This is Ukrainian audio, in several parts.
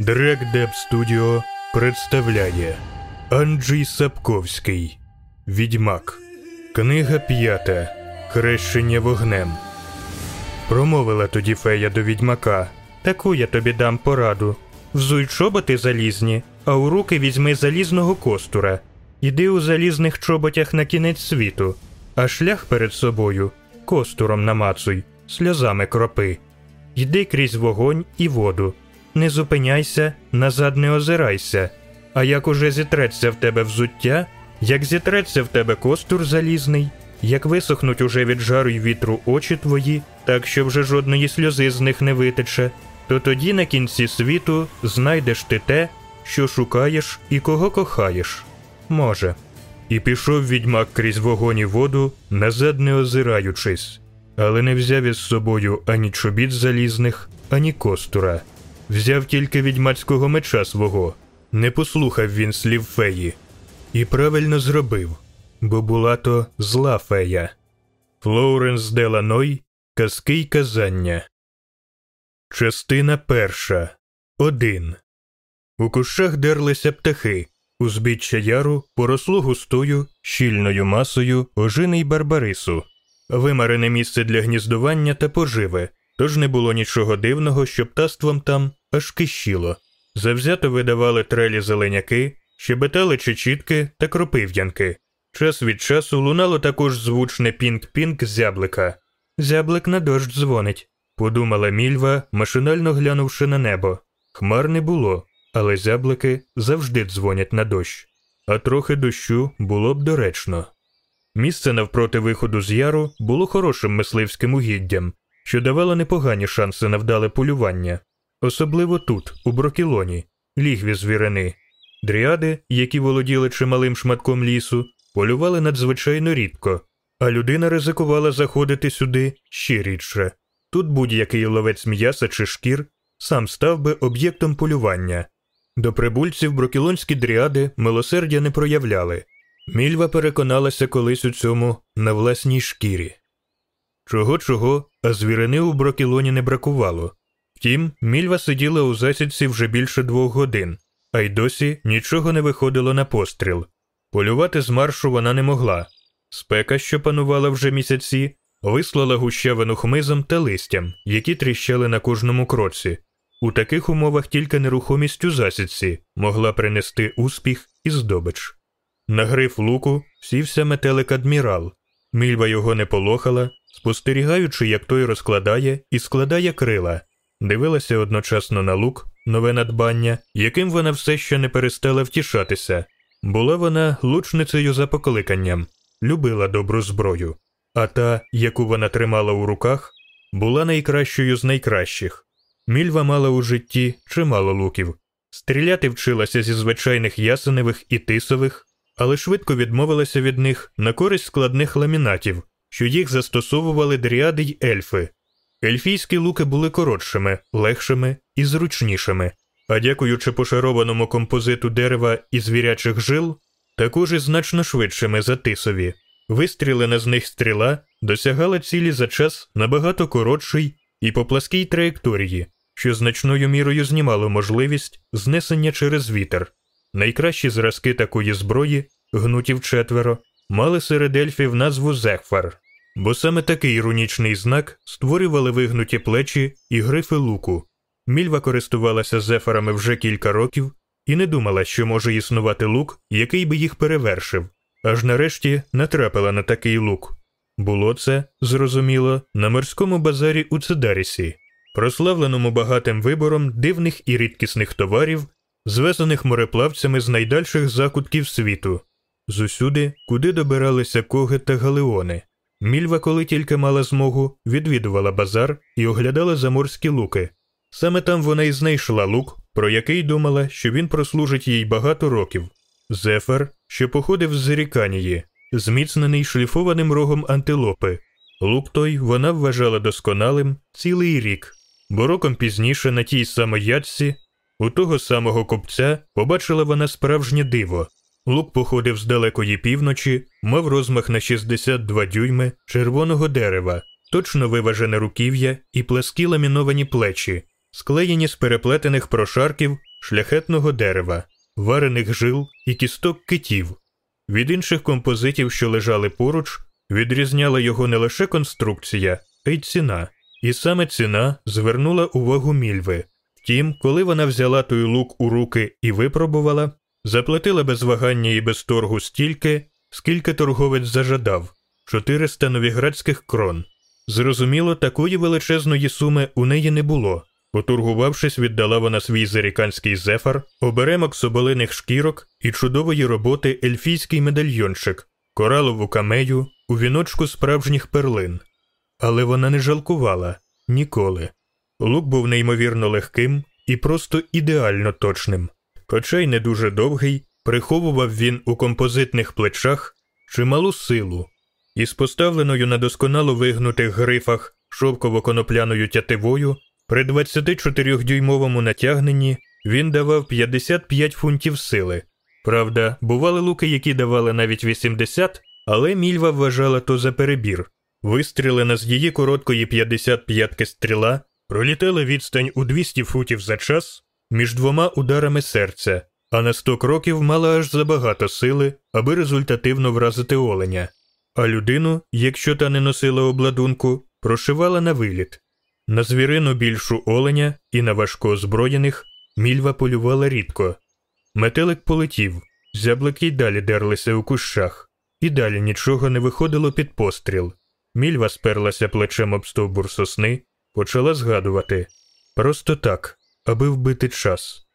Дрек Студіо представляє Анджій Сапковський Відьмак. Книга п'ята. Хрещення вогнем. Промовила тоді фея до відьмака. Таку я тобі дам пораду. Взуй чоботи залізні, а у руки візьми залізного костура. Іди у залізних чоботях на кінець світу, а шлях перед собою костуром намацуй, сльозами кропи. Йди крізь вогонь і воду. Не зупиняйся, назад не озирайся. А як уже зітреться в тебе взуття, як зітреться в тебе костур залізний, як висохнуть уже від жару й вітру очі твої, так що вже жодної сльози з них не витече, то тоді на кінці світу знайдеш ти те, що шукаєш і кого кохаєш. Може. І пішов відьмак крізь вогонь і воду, назад не озираючись, але не взяв із собою ані чобіт залізних, ані костура. Взяв тільки відьмацького меча свого, не послухав він слів феї. І правильно зробив, бо була то зла фея. Флоуренс Деланой Казки й казання. Частина перша. Один. У кущах дерлися птахи. Узбіччя яру поросло густою, щільною масою ожини й барбарису, вимарене місце для гніздування та поживи, тож не було нічого дивного, що птаством там аж кищіло. Завзято видавали трелі зеленяки, щебетали чечітки та кропив'янки. Час від часу лунало також звучне пінк-пінк зяблика. Зяблик на дощ дзвонить, подумала мільва, машинально глянувши на небо. Хмар не було, але зяблики завжди дзвонять на дощ, а трохи дощу було б доречно. Місце навпроти виходу з яру було хорошим мисливським угіддям, що давало непогані шанси на вдале полювання, особливо тут, у брокілоні, лігві звірини. Дріади, які володіли чималим шматком лісу, полювали надзвичайно рідко, а людина ризикувала заходити сюди ще рідше. Тут будь-який ловець м'яса чи шкір сам став би об'єктом полювання. До прибульців брокілонські дріади милосердя не проявляли. Мільва переконалася колись у цьому на власній шкірі. Чого чого, а звірини у брокілоні не бракувало. Втім, мільва сиділа у засідці вже більше двох годин, а й досі нічого не виходило на постріл. Полювати з маршу вона не могла. Спека, що панувала вже місяці, вислала гущавину хмизом та листям, які тріщали на кожному кроці. У таких умовах тільки нерухомість у засідці могла принести успіх і здобич. На гриф луку сівся метелик адмірал. Мільва його не полохала, спостерігаючи, як той розкладає і складає крила, дивилася одночасно на лук, нове надбання, яким вона все ще не перестала втішатися. Була вона лучницею за покликанням, любила добру зброю, а та, яку вона тримала у руках, була найкращою з найкращих. Мільва мала у житті чимало луків, стріляти вчилася зі звичайних ясеневих і тисових, але швидко відмовилася від них на користь складних ламінатів, що їх застосовували дріади й ельфи. Ельфійські луки були коротшими, легшими і зручнішими, а дякуючи пошарованому композиту дерева і звірячих жил, також і значно швидшими за тисові. Вистрілена з них стріла досягала цілі за час набагато коротший і по пласкій траєкторії, що значною мірою знімало можливість знесення через вітер. Найкращі зразки такої зброї, гнутів четверо, мали серед ельфів назву Зехфар, бо саме такий рунічний знак створювали вигнуті плечі і грифи луку. Мільва користувалася зефарами вже кілька років і не думала, що може існувати лук, який би їх перевершив, аж нарешті натрапила на такий лук. Було це, зрозуміло, на морському базарі у Цедарісі, прославленому багатим вибором дивних і рідкісних товарів, звезених мореплавцями з найдальших закутків світу, зусюди, куди добиралися коги та галеони. Мільва, коли тільки мала змогу, відвідувала базар і оглядала заморські луки. Саме там вона й знайшла лук, про який думала, що він прослужить їй багато років. Зефер, що походив з Зеріканії, зміцнений шліфованим рогом антилопи. Лук той вона вважала досконалим цілий рік, бо роком пізніше на тій самій ядці у того самого купця побачила вона справжнє диво. Лук походив з далекої півночі, мав розмах на 62 дюйми червоного дерева, точно виважене руків'я і пласкі ламіновані плечі, склеєні з переплетених прошарків шляхетного дерева, варених жил і кісток китів. Від інших композитів, що лежали поруч, відрізняла його не лише конструкція, а й ціна. І саме ціна звернула увагу мільви. Втім, коли вона взяла той лук у руки і випробувала, заплатила без вагання і без торгу стільки, скільки торговець зажадав 400 новіградських крон. Зрозуміло, такої величезної суми у неї не було. Поторгувавшись, віддала вона свій заріканський зефар, оберемок соболиних шкірок і чудової роботи ельфійський медальйончик, коралову камею у віночку справжніх перлин. Але вона не жалкувала ніколи. Лук був неймовірно легким і просто ідеально точним. Хоча й не дуже довгий, приховував він у композитних плечах чималу силу, із поставленою на досконало вигнутих грифах шовково-конопляною тятивою при 24-дюймовому натягненні він давав 55 фунтів сили. Правда, бували луки, які давали навіть 80, але мільва вважала то за перебір. Вистрілена з її короткої 55-ки стріла пролітала відстань у 200 футів за час між двома ударами серця, а на 100 кроків мала аж забагато сили, аби результативно вразити оленя. А людину, якщо та не носила обладунку, прошивала на виліт. На звірину більшу оленя і на важко озброєних мільва полювала рідко. Метелик полетів, зяблики й далі дерлися у кущах, і далі нічого не виходило під постріл. Мільва сперлася плечем об стовбур сосни, почала згадувати просто так, аби вбити час.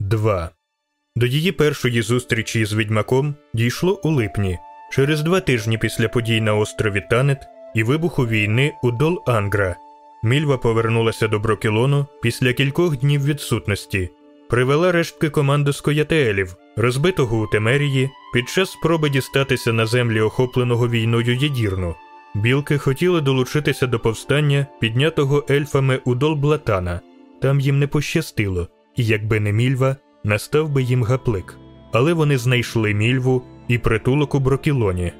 2. До її першої зустрічі з відьмаком дійшло у липні, через два тижні після подій на острові Танет і вибуху війни у Дол Ангра. Мільва повернулася до Брокілону після кількох днів відсутності, привела рештки команду скоятеелів, розбитого у Темерії, під час спроби дістатися на землі охопленого війною Єдірну. Білки хотіли долучитися до повстання, піднятого ельфами у Долблатана. Там їм не пощастило, і якби не мільва, настав би їм гаплик. Але вони знайшли мільву і притулок у Брокілоні.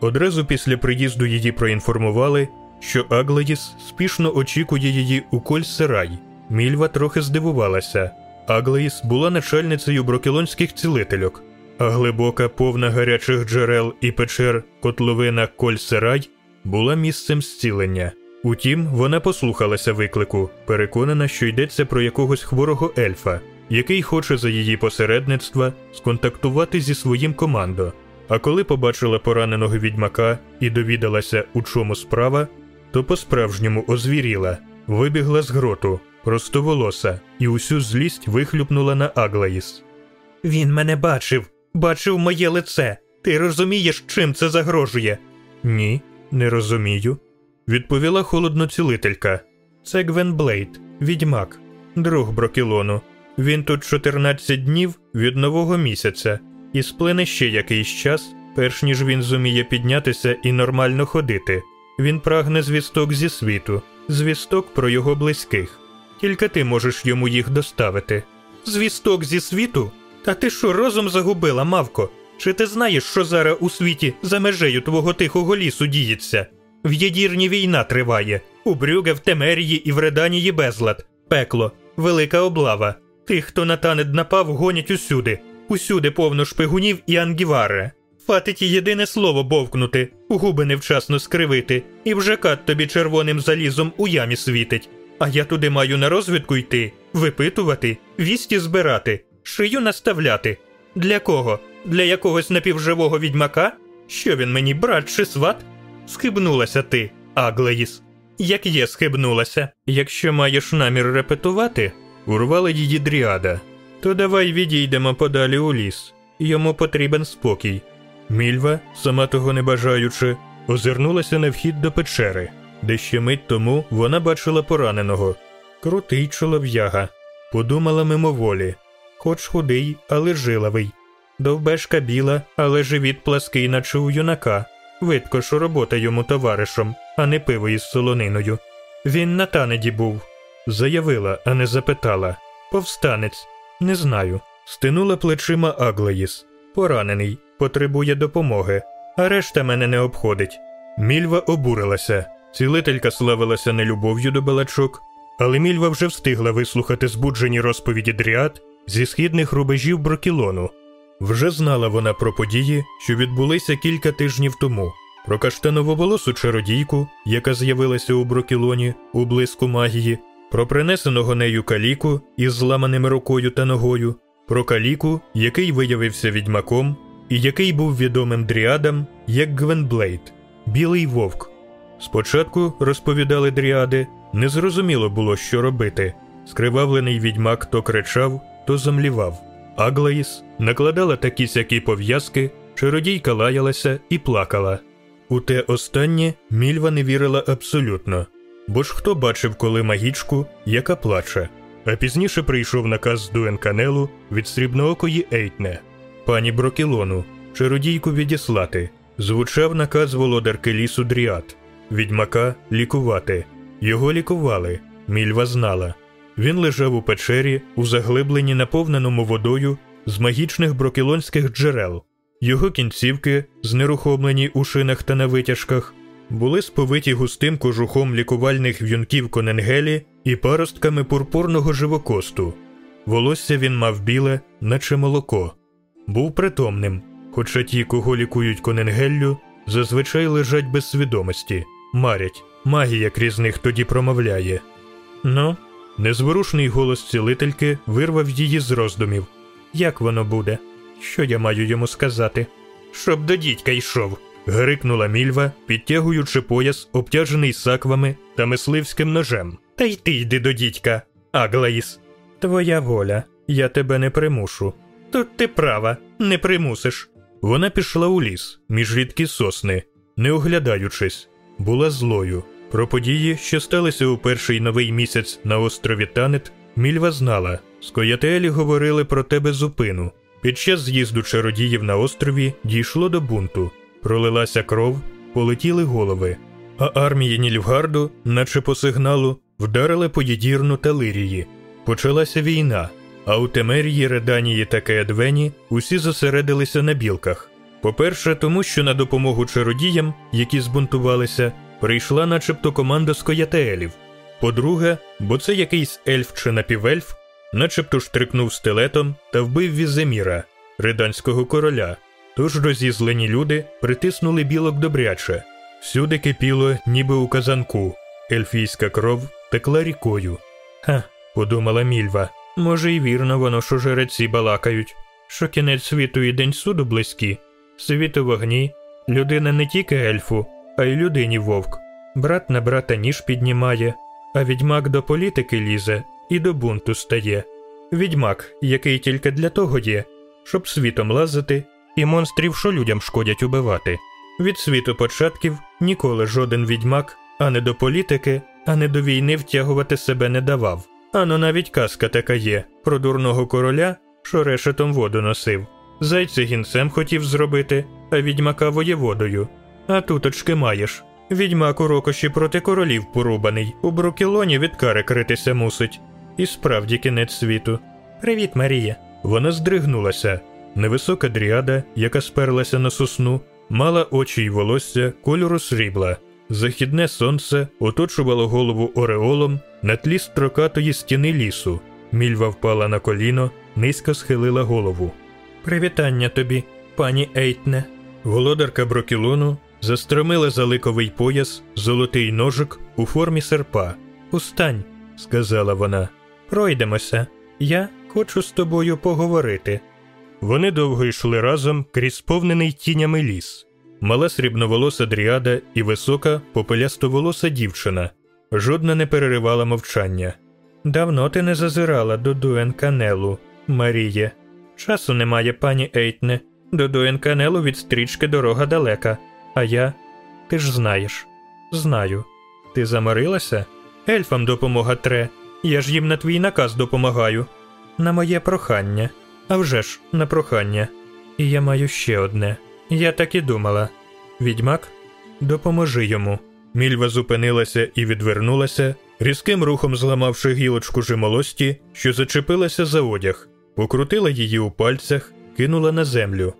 Одразу після приїзду її проінформували, що Аглаїс спішно очікує її у Кольсерай. Мільва трохи здивувалася. Аглаїс була начальницею брокілонських цілительок, а глибока, повна гарячих джерел і печер котловина Кольсерай була місцем зцілення. Утім, вона послухалася виклику, переконана, що йдеться про якогось хворого ельфа, який хоче за її посередництва сконтактувати зі своїм командо. А коли побачила пораненого відьмака і довідалася, у чому справа, то по-справжньому озвіріла, вибігла з гроту, простоволоса, і усю злість вихлюпнула на Аглаїс. Він мене бачив, бачив моє лице. Ти розумієш, чим це загрожує? Ні, не розумію. Відповіла холодноцілителька. Це Гвен Блейд, відьмак, друг Брокілону. Він тут 14 днів від нового місяця, і сплине ще якийсь час, перш ніж він зуміє піднятися і нормально ходити. Він прагне звісток зі світу, звісток про його близьких. Тільки ти можеш йому їх доставити. Звісток зі світу? Та ти що розум загубила, мавко? Чи ти знаєш, що зараз у світі за межею твого тихого лісу діється? В єдірні війна триває, у Брюге, в Темерії і в Реданії безлад, пекло, велика облава. Тих, хто на танет напав, гонять усюди, усюди повно шпигунів і ангіваре. Фатить єдине слово бовкнути, губи невчасно скривити, і вже кат тобі червоним залізом у ямі світить. А я туди маю на розвідку йти, випитувати, вісті збирати, шию наставляти. Для кого? Для якогось напівживого відьмака? Що він мені, брат чи сват? Схибнулася ти, Аглаїс. Як є схибнулася, якщо маєш намір репетувати, урвала її дріада, то давай відійдемо подалі у ліс. Йому потрібен спокій. Мільва, сама того не бажаючи, озирнулася на вхід до печери, де ще мить тому вона бачила пораненого. Крутий чолов'яга, подумала мимоволі, хоч худий, але жилавий. Довбешка біла, але живіт плаский, наче у юнака. Видко, що робота йому товаришем, а не пиво із солониною. Він на танеді був. Заявила, а не запитала. Повстанець, не знаю. Стинула плечима Аглаїс. Поранений, потребує допомоги, а решта мене не обходить. Мільва обурилася. Цілителька славилася нелюбов'ю до балачок, але Мільва вже встигла вислухати збуджені розповіді дріад зі східних рубежів Брокілону. Вже знала вона про події, що відбулися кілька тижнів тому, про каштанововолосу чародійку, яка з'явилася у Брокілоні у блиску магії, про принесеного нею каліку із зламаними рукою та ногою, про каліку, який виявився відьмаком, і який був відомим дріадам як Гвенблейд, Білий Вовк. Спочатку, розповідали дріади, незрозуміло було, що робити. Скривавлений відьмак то кричав, то замлівав. Аглаїс накладала такі сякі пов'язки, чародійка лаялася і плакала. У те останнє Мільва не вірила абсолютно, бо ж хто бачив коли магічку, яка плаче. А пізніше прийшов наказ з Дуенканелу від срібноокої Ейтне, пані Брокілону, чародійку відіслати. Звучав наказ володарки лісу Дріад, відьмака лікувати. Його лікували, мільва знала. Він лежав у печері, у заглибленні, наповненому водою з магічних брокілонських джерел. Його кінцівки, знерухомлені у шинах та на витяжках, були сповиті густим кожухом лікувальних в'юнків коненгелі і паростками пурпурного живокосту. Волосся він мав біле, наче молоко, був притомним, хоча ті, кого лікують коненгеллю, зазвичай лежать без свідомості, марять, магія крізь них тоді промовляє. Ну, незворушний голос цілительки вирвав її з роздумів. Як воно буде? Що я маю йому сказати? Щоб до дідька йшов. Грикнула мільва, підтягуючи пояс, обтяжений саквами та мисливським ножем. Та й ти йди до дідька, Аглаїс. Твоя воля, я тебе не примушу. Тут ти права, не примусиш. Вона пішла у ліс, між рідкі сосни, не оглядаючись, була злою. Про події, що сталися у перший новий місяць на острові Танет, Мільва знала. Скоятелі говорили про тебе зупину. Під час з'їзду чародіїв на острові дійшло до бунту, пролилася кров, полетіли голови, а армії Нільфгарду, наче по сигналу, вдарили по Єдірну та Лирії. Почалася війна, а у Темерії, Реданії та Кеедвені усі зосередилися на білках. По-перше, тому що на допомогу чародіям, які збунтувалися, прийшла начебто команда скоятеелів. По-друге, бо це якийсь ельф чи напівельф, начебто штрикнув стилетом та вбив Віземіра, риданського короля. Тож розізлені люди притиснули білок добряче. Всюди кипіло, ніби у казанку. Ельфійська кров текла рікою. Ха, подумала мільва. Може, й вірно воно, що жереці балакають, що кінець світу і день суду близькі. Світ у вогні, людина не тільки ельфу, а й людині вовк. Брат на брата ніж піднімає, а відьмак до політики лізе і до бунту стає. Відьмак, який тільки для того є, щоб світом лазити і монстрів, що людям шкодять убивати. Від світу початків ніколи жоден відьмак, а не до політики, а не до війни втягувати себе не давав. Ано навіть казка така є про дурного короля, що решетом воду носив. Зайця гінцем хотів зробити, а відьмака воєводою. А туточки маєш. Відьмак у рокоші проти королів порубаний, у брукілоні від кари критися мусить. І справді кінець світу. Привіт, Марія. Вона здригнулася. Невисока дріада, яка сперлася на сосну, мала очі й волосся кольору срібла. Західне сонце оточувало голову ореолом на тлі строкатої стіни лісу. Мільва впала на коліно, низько схилила голову. Привітання тобі, пані Ейтне. Володарка Брокілону застромила за ликовий пояс золотий ножик у формі серпа. Устань, сказала вона. Пройдемося. Я хочу з тобою поговорити. Вони довго йшли разом крізь сповнений тінями ліс. Мала срібноволоса дріада і висока, попелястоволоса дівчина. Жодна не переривала мовчання. Давно ти не зазирала до Дуенканелу, Маріє. Часу немає, пані Ейтне. До Дуенканелу від стрічки дорога далека. А я. Ти ж знаєш. Знаю. Ти заморилася? Ельфам допомога тре. Я ж їм на твій наказ допомагаю. На моє прохання. А вже ж, на прохання. І я маю ще одне. Я так і думала. Відьмак, допоможи йому. Мільва зупинилася і відвернулася, різким рухом зламавши гілочку жимолості, що зачепилася за одяг, покрутила її у пальцях, кинула на землю.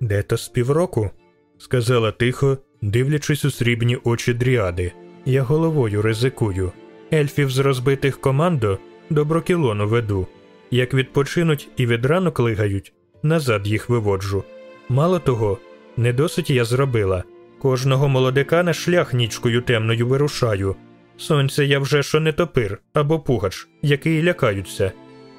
Де то з півроку? Сказала тихо, дивлячись у срібні очі дріади. Я головою ризикую. Ельфів з розбитих командо до брокілону веду. Як відпочинуть і від ранок лигають, назад їх виводжу. Мало того, не досить я зробила. Кожного молодика на шлях нічкою темною вирушаю. Сонце я вже що не топир або пугач, який лякаються.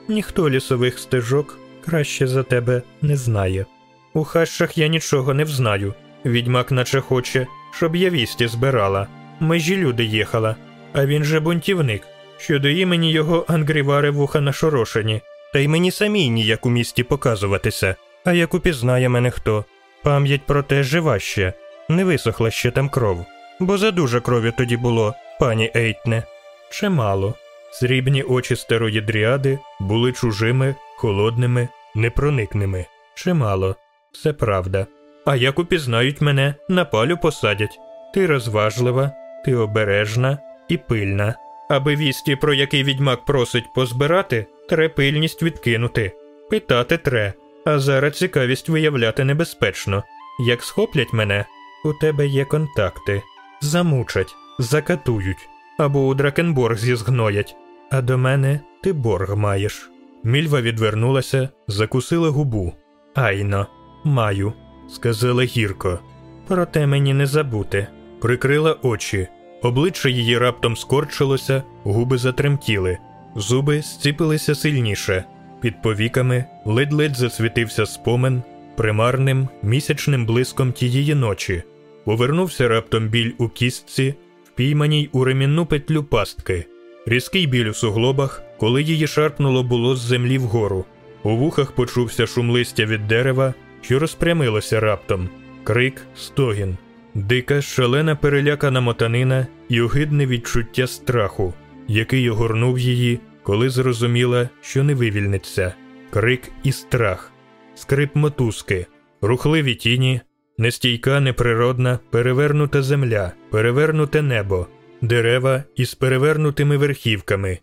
Ніхто лісових стежок краще за тебе не знає. У хащах я нічого не взнаю. Відьмак наче хоче, щоб я вісті збирала. Межі люди їхала, а він же бунтівник, що до імені його ангрівари вуха нашорошені, та й мені самій ніяк у місті показуватися, а як упізнає мене хто. Пам'ять про те жива ще, не висохла ще там кров, бо задуже крові тоді було, пані Ейтне. Чимало. Срібні очі старої дріади були чужими, холодними, непроникними. Чимало. Це правда. А як упізнають мене, на палю посадять. Ти розважлива, ти обережна і пильна. Аби вісті, про який відьмак просить позбирати, тре пильність відкинути. Питати тре, а зараз цікавість виявляти небезпечно. Як схоплять мене, у тебе є контакти. Замучать, закатують, або у Дракенборг зізгноять. А до мене ти борг маєш. Мільва відвернулася, закусила губу. Айно, маю, сказала гірко. Проте мені не забути. Прикрила очі. Обличчя її раптом скорчилося, губи затремтіли, зуби зціпилися сильніше. Під повіками ледь-ледь засвітився спомин примарним місячним блиском тієї ночі. Повернувся раптом біль у кістці, впійманій у ремінну петлю пастки, різкий біль у суглобах, коли її шарпнуло було з землі вгору. У вухах почувся шум листя від дерева, що розпрямилося раптом, крик, стогін, дика, шалена перелякана мотанина і огидне відчуття страху, який огорнув її, коли зрозуміла, що не вивільниться, крик і страх, скрип мотузки, рухливі тіні, нестійка, неприродна, перевернута земля, перевернуте небо, дерева із перевернутими верхівками,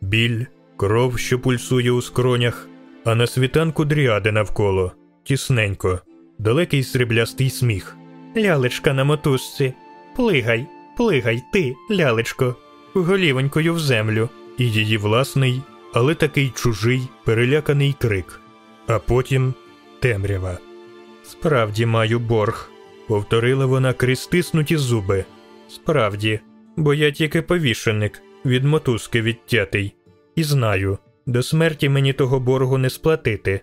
біль, кров, що пульсує у скронях, а на світанку дріади навколо, тісненько, далекий сріблястий сміх. Лялечка на мотузці. Плигай, плигай, ти, лялечко, голівонькою в землю, і її власний, але такий чужий, переляканий крик. А потім темрява. Справді маю борг, повторила вона крізь стиснуті зуби. Справді, бо я тільки повішеник, від мотузки відтятий, і знаю, до смерті мені того боргу не сплатити.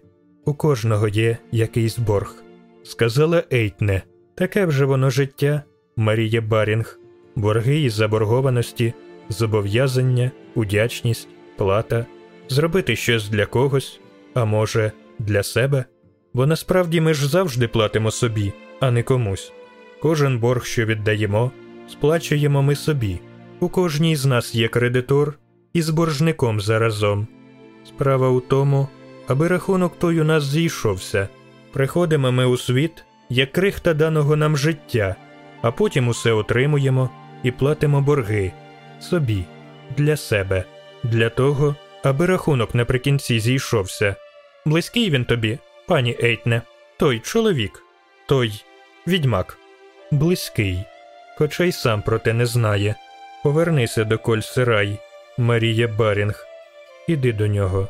У кожного є якийсь борг, сказала Ейтне. Таке вже воно життя, Марія Барінг, борги із заборгованості, зобов'язання, удячність, плата, зробити щось для когось, а може, для себе. Бо насправді ми ж завжди платимо собі, а не комусь. Кожен борг, що віддаємо, сплачуємо ми собі. У кожній з нас є кредитор і з боржником заразом. Справа у тому, аби рахунок той у нас зійшовся. Приходимо ми у світ як крихта даного нам життя, а потім усе отримуємо і платимо борги собі, для себе, для того, аби рахунок наприкінці зійшовся. Близький він тобі, пані Ейтне, той чоловік, той відьмак, близький, хоча й сам про те не знає. Повернися до Кольсерай, Марія Барінг, іди до нього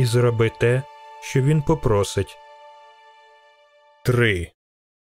і зроби те, що він попросить. 3.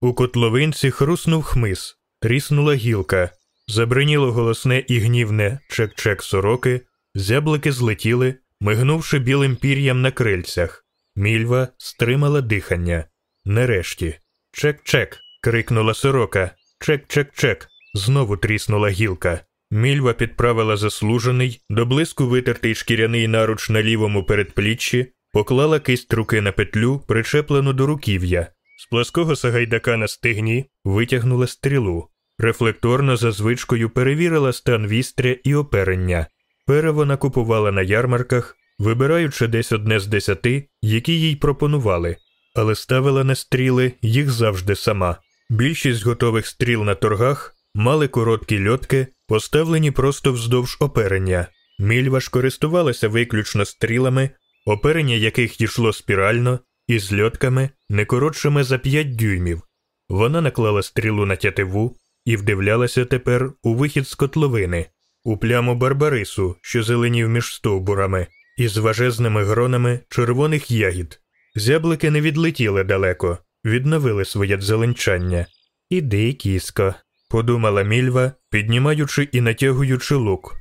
У котловинці хруснув хмиз, тріснула гілка, забриніло голосне і гнівне чек-чек сороки, зяблики злетіли, мигнувши білим пір'ям на крильцях. Мільва стримала дихання. Нарешті. Чек-чек. крикнула сорока. Чек-чек-чек. Знову тріснула гілка. Мільва підправила заслужений, до блиску витертий шкіряний наруч на лівому передпліччі, поклала кисть руки на петлю, причеплену до руків'я. З плоского сагайдака на стегні витягнула стрілу, рефлекторно за звичкою перевірила стан вістря і оперення. Пере вона купувала на ярмарках, вибираючи десь одне з десяти, які їй пропонували, але ставила на стріли їх завжди сама. Більшість готових стріл на торгах мали короткі льотки, поставлені просто вздовж оперення. Мільва ж користувалася виключно стрілами, оперення яких йшло спірально, і з льотками не коротшими за п'ять дюймів. Вона наклала стрілу на тятиву і вдивлялася тепер у вихід з котловини. у пляму барбарису, що зеленів між стовбурами, із важезними гронами червоних ягід. Зяблики не відлетіли далеко, відновили своє зеленчання. Іди, кіско, подумала мільва, піднімаючи і натягуючи лук.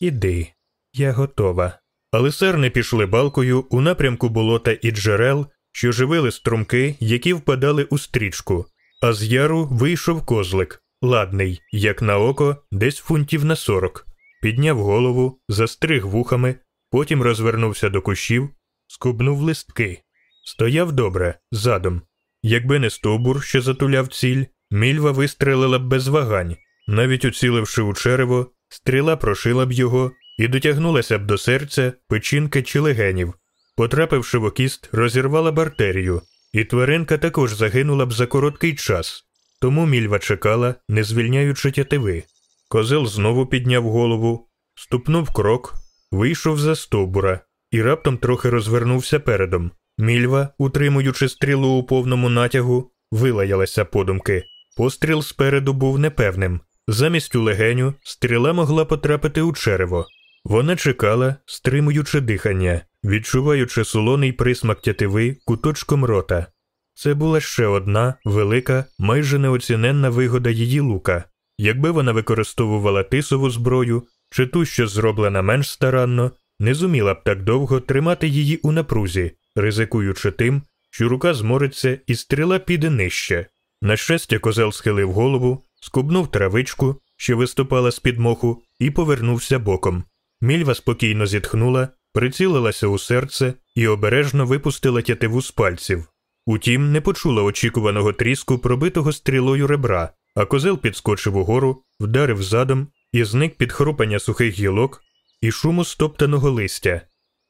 Іди, я готова. Але серни пішли балкою у напрямку болота і джерел, що живили струмки, які впадали у стрічку, а з яру вийшов козлик, ладний, як на око, десь фунтів на сорок, підняв голову, застриг вухами, потім розвернувся до кущів, скубнув листки. Стояв добре, задом. Якби не стовбур, що затуляв ціль, мільва вистрелила б без вагань, навіть уціливши у черево, стріла прошила б його і дотягнулася б до серця, печінки чи легенів. Потрапивши в окіст, розірвала б артерію, і тваринка також загинула б за короткий час. Тому мільва чекала, не звільняючи тятиви. Козел знову підняв голову, ступнув крок, вийшов за стовбура і раптом трохи розвернувся передом. Мільва, утримуючи стрілу у повному натягу, вилаялася подумки. Постріл спереду був непевним. Замість у легеню стріла могла потрапити у черево. Вона чекала, стримуючи дихання, відчуваючи солоний присмак тятиви куточком рота. Це була ще одна велика, майже неоціненна вигода її лука. Якби вона використовувала тисову зброю чи ту, що зроблена менш старанно, не зуміла б так довго тримати її у напрузі, ризикуючи тим, що рука змориться і стріла піде нижче. На щастя, козел схилив голову, скубнув травичку, що виступала з під моху, і повернувся боком. Мільва спокійно зітхнула, прицілилася у серце і обережно випустила тятиву з пальців. Утім, не почула очікуваного тріску, пробитого стрілою ребра, а козел підскочив угору, вдарив задом і зник під хрупання сухих гілок і шуму стоптаного листя.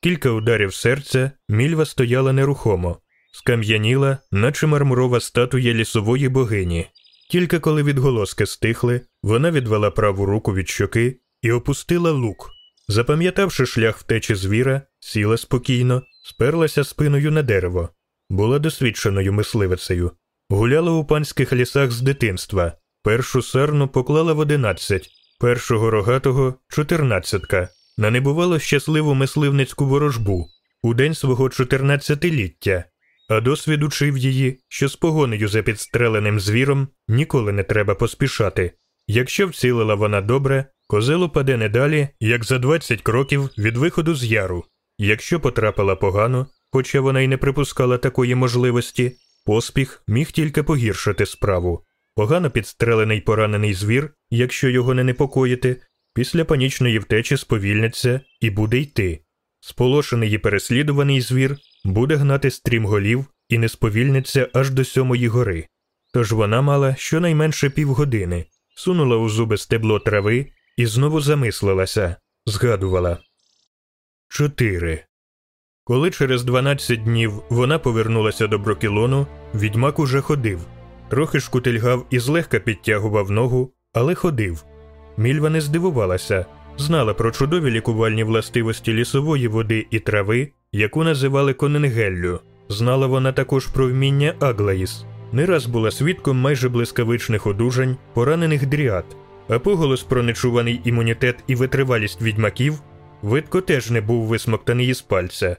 Кілька ударів серця мільва стояла нерухомо, скам'яніла, наче мармурова статуя лісової богині. Тільки коли відголоски стихли, вона відвела праву руку від щоки і опустила лук. Запам'ятавши шлях втечі звіра, сіла спокійно, сперлася спиною на дерево, була досвідченою мисливицею, гуляла у панських лісах з дитинства, першу сарну поклала в одинадцять, першого рогатого чотирнадцятка, на небувало щасливу мисливницьку ворожбу. У день свого чотирнадцятиліття, а досвід учив її, що з погонею за підстреленим звіром ніколи не треба поспішати. Якщо вцілила вона добре, козел упаде не далі, як за 20 кроків від виходу з яру. Якщо потрапила погано, хоча вона й не припускала такої можливості, поспіх міг тільки погіршити справу. Погано підстрелений поранений звір, якщо його не непокоїти, після панічної втечі сповільниться і буде йти. Сполошений і переслідуваний звір буде гнати стрім голів і не сповільниться аж до сьомої гори. Тож вона мала щонайменше півгодини, сунула у зуби стебло трави і знову замислилася, згадувала. Чотири. Коли через 12 днів вона повернулася до Брокілону, відьмак уже ходив, трохи шкутильгав і злегка підтягував ногу, але ходив. Мільва не здивувалася, знала про чудові лікувальні властивості лісової води і трави, яку називали Коненгеллю. Знала вона також про вміння Аглаїс. Не раз була свідком майже блискавичних одужань, поранених дріад, а поголос про нечуваний імунітет і витривалість відьмаків видко теж не був висмоктаний із пальця.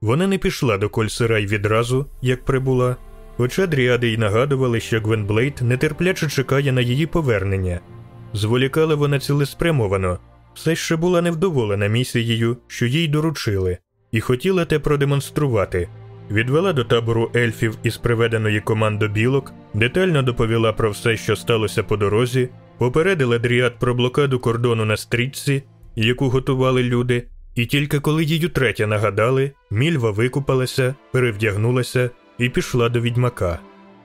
Вона не пішла до Кольсерай відразу, як прибула, хоча дріади й нагадували, що Гвенблейд нетерпляче чекає на її повернення. Зволікала вона цілеспрямовано, все ще була невдоволена місією, що їй доручили, і хотіла те продемонструвати. Відвела до табору ельфів із приведеної команди білок, детально доповіла про все, що сталося по дорозі, попередила дріад про блокаду кордону на стрічці, яку готували люди, і тільки коли їй утретє нагадали, мільва викупалася, перевдягнулася і пішла до відьмака.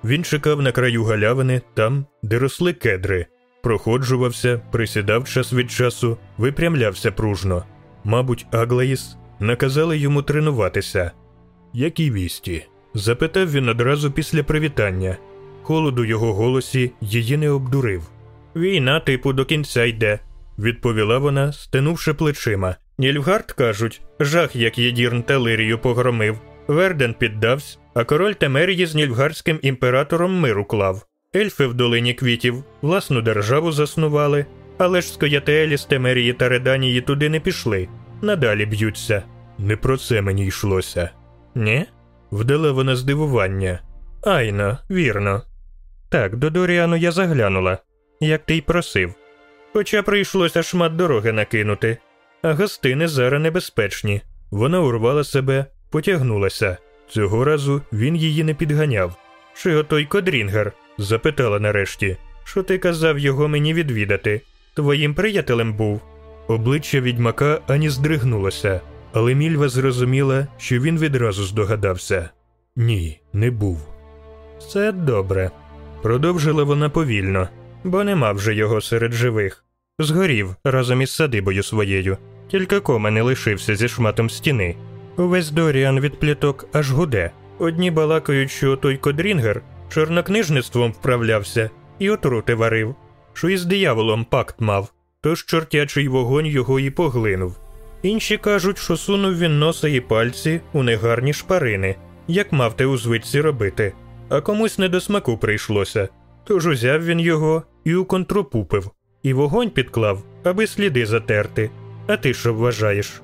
Він чекав на краю галявини, там, де росли кедри, проходжувався, присідав час від часу, випрямлявся пружно. Мабуть, Аглаїс наказали йому тренуватися. Які вісті? запитав він одразу після привітання. Холоду його голосі її не обдурив. Війна, типу, до кінця йде, відповіла вона, стенувши плечима. Нільфгард, кажуть, жах, як Єдірн Телирію погромив. Верден піддався, а король Темерії з Нільфгардським імператором мир уклав. Ельфи в долині квітів власну державу заснували, Але ж скоятелі з Темерії та Реданії туди не пішли, надалі б'ються. Не про це мені йшлося. Ні? Вдала вона здивування. Айно, вірно. Так, до Доріану я заглянула, як ти й просив. Хоча прийшлося шмат дороги накинути, а гостини зараз небезпечні. Вона урвала себе, потягнулася. Цього разу він її не підганяв. Чи отой Кодрінгер? Запитала нарешті. Що ти казав його мені відвідати? Твоїм приятелем був. Обличчя відьмака ані здригнулося, але Мільва зрозуміла, що він відразу здогадався. Ні, не був. Це добре. Продовжила вона повільно, бо нема вже його серед живих. Згорів разом із садибою своєю, тільки кома не лишився зі шматом стіни. Увесь Доріан від пліток аж гуде. Одні балакають, що той Кодрінгер чорнокнижництвом вправлявся і отрути варив, що із дияволом пакт мав, тож чортячий вогонь його і поглинув. Інші кажуть, що сунув він носа і пальці у негарні шпарини, як мав те у звичці робити, а комусь не до смаку прийшлося. Тож узяв він його і у контрупупив, і вогонь підклав, аби сліди затерти. А ти що вважаєш?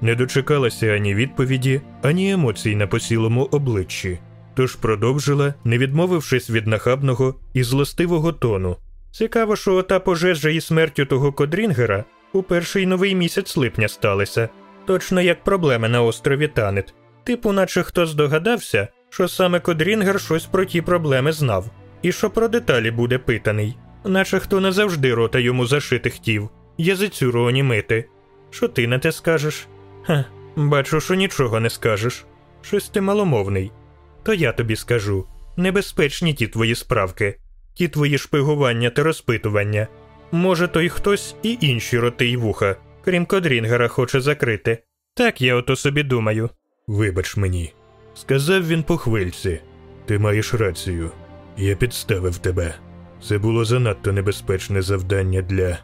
Не дочекалася ані відповіді, ані емоцій на посілому обличчі, тож продовжила, не відмовившись від нахабного і злостивого тону. Цікаво, що ота пожежа і смертю того Кодрінгера у перший новий місяць липня сталися, точно як проблеми на острові Танет. Типу, наче хто здогадався, що саме Кодрінгер щось про ті проблеми знав, і що про деталі буде питаний, наче хто не завжди рота йому зашити хотів, язицю онімити. Що ти на те скажеш? Ха, бачу, що нічого не скажеш. Щось ти маломовний. То я тобі скажу небезпечні ті твої справки, ті твої шпигування та розпитування. Може, той хтось і інші роти й вуха, крім Кодрінгера, хоче закрити. Так я ото собі думаю. Вибач мені, сказав він по хвильці. Ти маєш рацію. Я підставив тебе. Це було занадто небезпечне завдання для.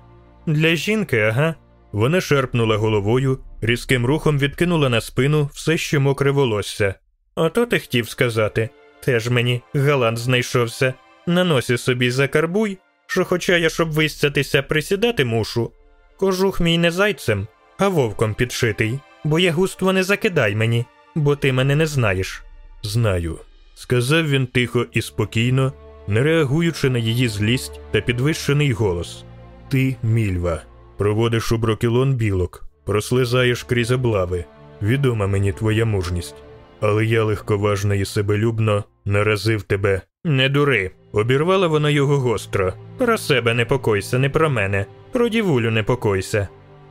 Для жінки, ага. Вона шарпнула головою, різким рухом відкинула на спину все ще мокре волосся. Ото ти хотів сказати. Теж мені галант знайшовся. На носі собі закарбуй, що, хоча я, щоб вистятися, присідати мушу. Кожух мій не зайцем, а вовком підшитий, бо ягуство не закидай мені, бо ти мене не знаєш. Знаю, сказав він тихо і спокійно, не реагуючи на її злість та підвищений голос. Ти, мільва, проводиш у брокілон білок, прослизаєш крізь облави. Відома мені твоя мужність. Але я легковажно і себелюбно наразив тебе. Не дури. Обірвала вона його гостро. Про себе не покойся, не про мене, про дівулю не покойся.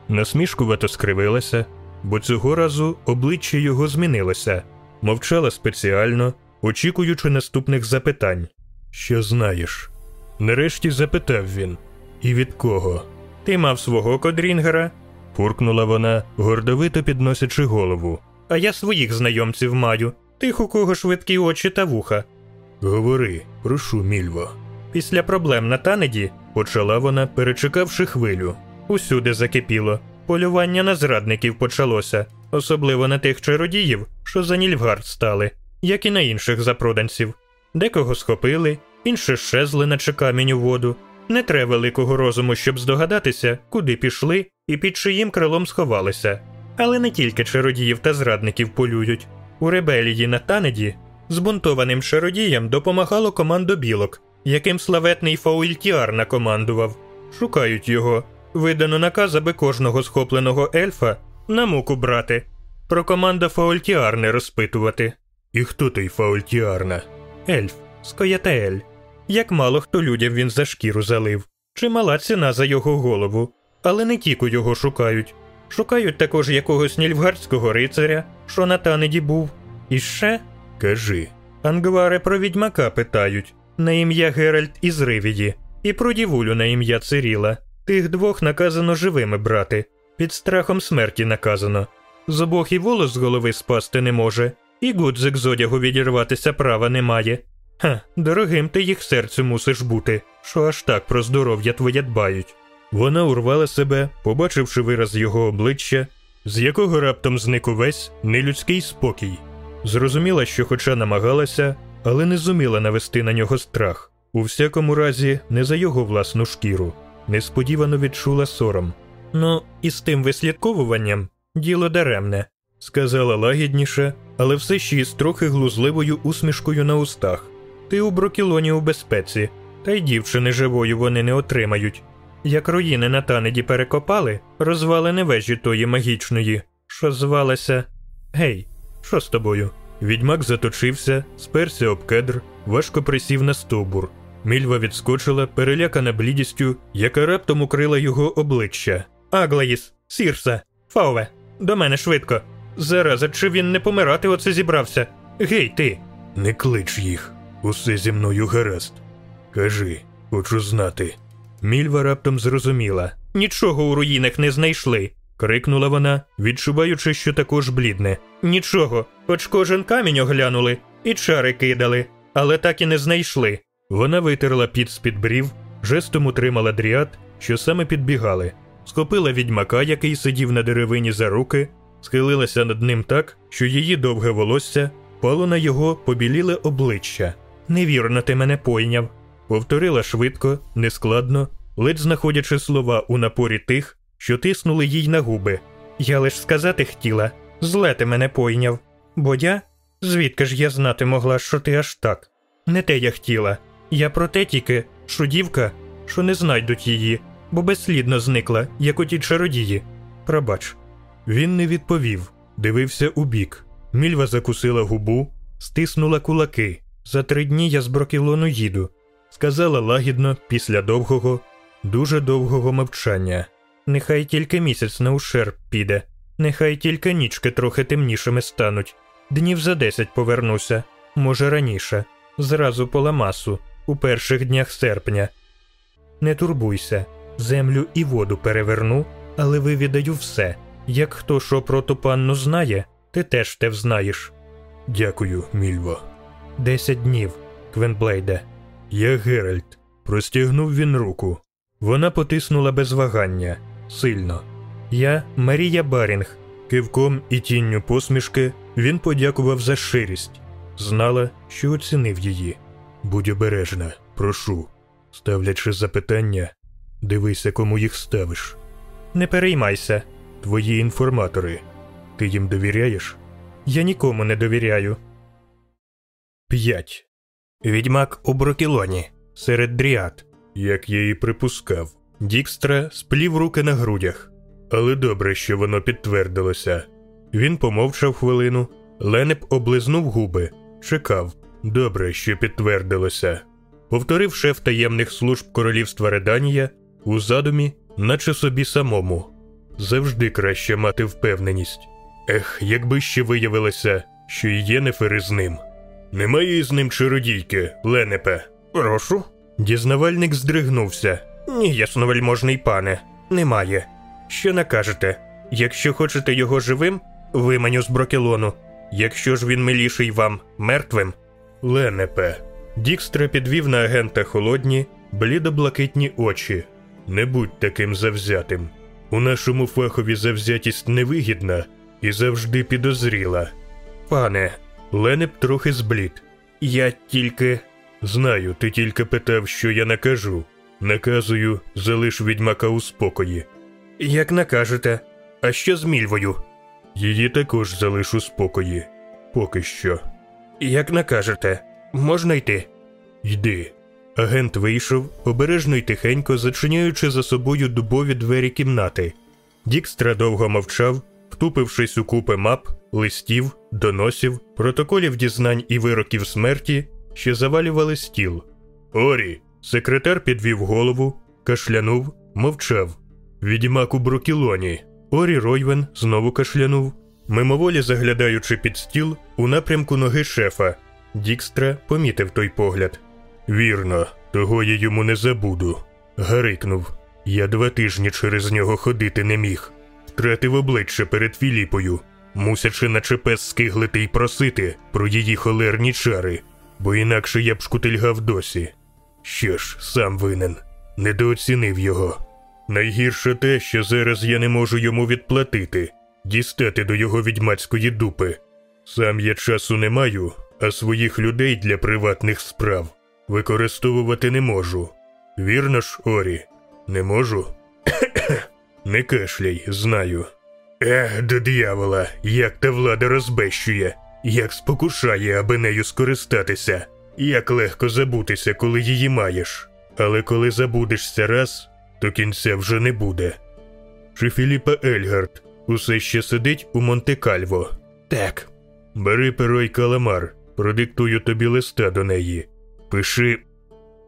Насмішкувато скривилася, бо цього разу обличчя його змінилося, мовчала спеціально, очікуючи наступних запитань. Що знаєш? Нарешті запитав він. І від кого? Ти мав свого кодрінгера? Фуркнула вона, гордовито підносячи голову. А я своїх знайомців маю, тих, у кого швидкі очі та вуха. Говори, прошу, мільво. Після проблем на танеді почала вона, перечекавши хвилю. Усюди закипіло. Полювання на зрадників почалося, особливо на тих чародіїв, що за Нільфгард стали, як і на інших запроданців. Декого схопили, інші щезли, наче камінь у воду. Не треба великого розуму, щоб здогадатися, куди пішли і під чиїм крилом сховалися. Але не тільки на чародіїв та зрадників полюють. У ребелії на Танеді збунтованим чародіям допомагало командо білок, яким славетний Фаультіар накомандував. Шукають його. Видано наказ, аби кожного схопленого ельфа на муку брати. Про команда Фаультіар не розпитувати. І хто той Фаультіарна? Ельф, Скоя'таель. Як мало хто людям він за шкіру залив. Чимала ціна за його голову. Але не тільки його шукають. Шукають також якогось нільфгардського рицаря, що на танеді був. І ще. Кажи. Ангвари про відьмака питають на ім'я Геральт із Ривіді, і про дівулю на ім'я Циріла. Тих двох наказано живими брати, під страхом смерті наказано. З обох і волос з голови спасти не може, і гудзик з одягу відірватися права немає. Ха, дорогим ти їх серцю мусиш бути, що аж так про здоров'я твоє дбають. Вона урвала себе, побачивши вираз його обличчя, з якого раптом зник увесь нелюдський спокій. Зрозуміла, що, хоча намагалася, але не зуміла навести на нього страх, у всякому разі, не за його власну шкіру. несподівано відчула сором. Ну, і з тим вислідковуванням діло даремне, сказала лагідніше, але все ще із трохи глузливою усмішкою на устах. Ти у брокілоні у безпеці, та й дівчини живою вони не отримають. Як руїни на танеді перекопали, розвалини вежі тої магічної, що звалася. Гей, що з тобою? Відьмак заточився, сперся об кедр, важко присів на стовбур. Мільва відскочила, перелякана блідістю, яка раптом укрила його обличчя. Аглаїс, Сірса, Фауве, до мене швидко. Зараза, чи він не помирати оце зібрався? Гей, ти. Не клич їх, усе зі мною гаразд. Кажи, хочу знати. Мільва раптом зрозуміла. Нічого у руїнах не знайшли. Крикнула вона, відчуваючи, що також блідне. Нічого, хоч кожен камінь оглянули і чари кидали, але так і не знайшли. Вона витерла під з-під брів, жестом утримала дріад, що саме підбігали, схопила відьмака, який сидів на деревині за руки, схилилася над ним так, що її довге волосся пало на його побіліле обличчя. Невірно, ти мене пойняв. Повторила швидко, нескладно, ледь знаходячи слова у напорі тих, що тиснули їй на губи. Я лиш сказати хотіла, зле ти мене пойняв. Бо я? Звідки ж я знати могла, що ти аж так? Не те я хотіла. Я про те тільки, що дівка, що не знайдуть її, бо безслідно зникла, як оті чародії. Пробач. Він не відповів, дивився у бік. Мільва закусила губу, стиснула кулаки. За три дні я з брокілону їду, сказала лагідно після довгого, дуже довгого мовчання. Нехай тільки місяць на ущерб піде, нехай тільки нічки трохи темнішими стануть. Днів за десять повернуся, може раніше, зразу по ламасу, у перших днях серпня. Не турбуйся, землю і воду переверну, але вивідаю все. Як хто що про ту панну знає, ти теж те взнаєш. Дякую, Мільво. Десять днів, Квенблейде. Я Геральт. Простягнув він руку. Вона потиснула без вагання, сильно. Я Марія Барінг. Кивком і тінню посмішки він подякував за щирість. Знала, що оцінив її. Будь обережна, прошу. Ставлячи запитання, дивися, кому їх ставиш. Не переймайся. Твої інформатори. Ти їм довіряєш? Я нікому не довіряю. 5. Відьмак у Брокілоні серед дріад. Як я і припускав, Дікстра сплів руки на грудях, але добре, що воно підтвердилося. Він помовчав хвилину, Ленеп облизнув губи, чекав. Добре, що підтвердилося. Повторив шеф таємних служб королівства Реданія у задумі, наче собі самому. Завжди краще мати впевненість. Ех, якби ще виявилося, що і Єнефер із ним. Немає із ним чародійки, Ленепе. Прошу. Дізнавальник здригнувся. Ні, ясновельможний пане, немає. Що накажете? Якщо хочете його живим, виманю з брокелону. Якщо ж він миліший вам мертвим. Ленепе. Дікстра підвів на агента холодні, блідо-блакитні очі. Не будь таким завзятим. У нашому фахові завзятість невигідна і завжди підозріла. Пане, Ленеп трохи зблід. Я тільки. Знаю, ти тільки питав, що я накажу. Наказую, залиш відьмака у спокої. Як накажете, а що з мільвою? Її також залиш у спокої. Поки що. Як накажете, можна йти? Йди. Агент вийшов, обережно й тихенько зачиняючи за собою дубові двері кімнати. Дікстра довго мовчав, втупившись у купи мап, листів, доносів, протоколів дізнань і вироків смерті, що завалювали стіл. Орі, секретар підвів голову, кашлянув, мовчав. Відьмак у брокілоні. Орі Ройвен знову кашлянув, мимоволі заглядаючи під стіл у напрямку ноги шефа. Дікстра помітив той погляд. Вірно, того я йому не забуду. Гарикнув. Я два тижні через нього ходити не міг. Втратив обличчя перед Філіпою, мусячи наче пес скиглити й просити про її холерні чари, бо інакше я б шкутильгав досі. Що ж, сам винен, недооцінив його. Найгірше те, що зараз я не можу йому відплатити, дістати до його відьмацької дупи. Сам я часу не маю, а своїх людей для приватних справ використовувати не можу. Вірно ж, Орі? Не можу. Не кашляй, знаю. Ех, до диявола, як та влада розбещує, як спокушає, аби нею скористатися, як легко забутися, коли її маєш. Але коли забудешся раз, то кінця вже не буде. Чи Філіппа Ейльгарт усе ще сидить у Монте-Кальво? Так. Бери перо й каламар, продиктую тобі листа до неї. Пиши,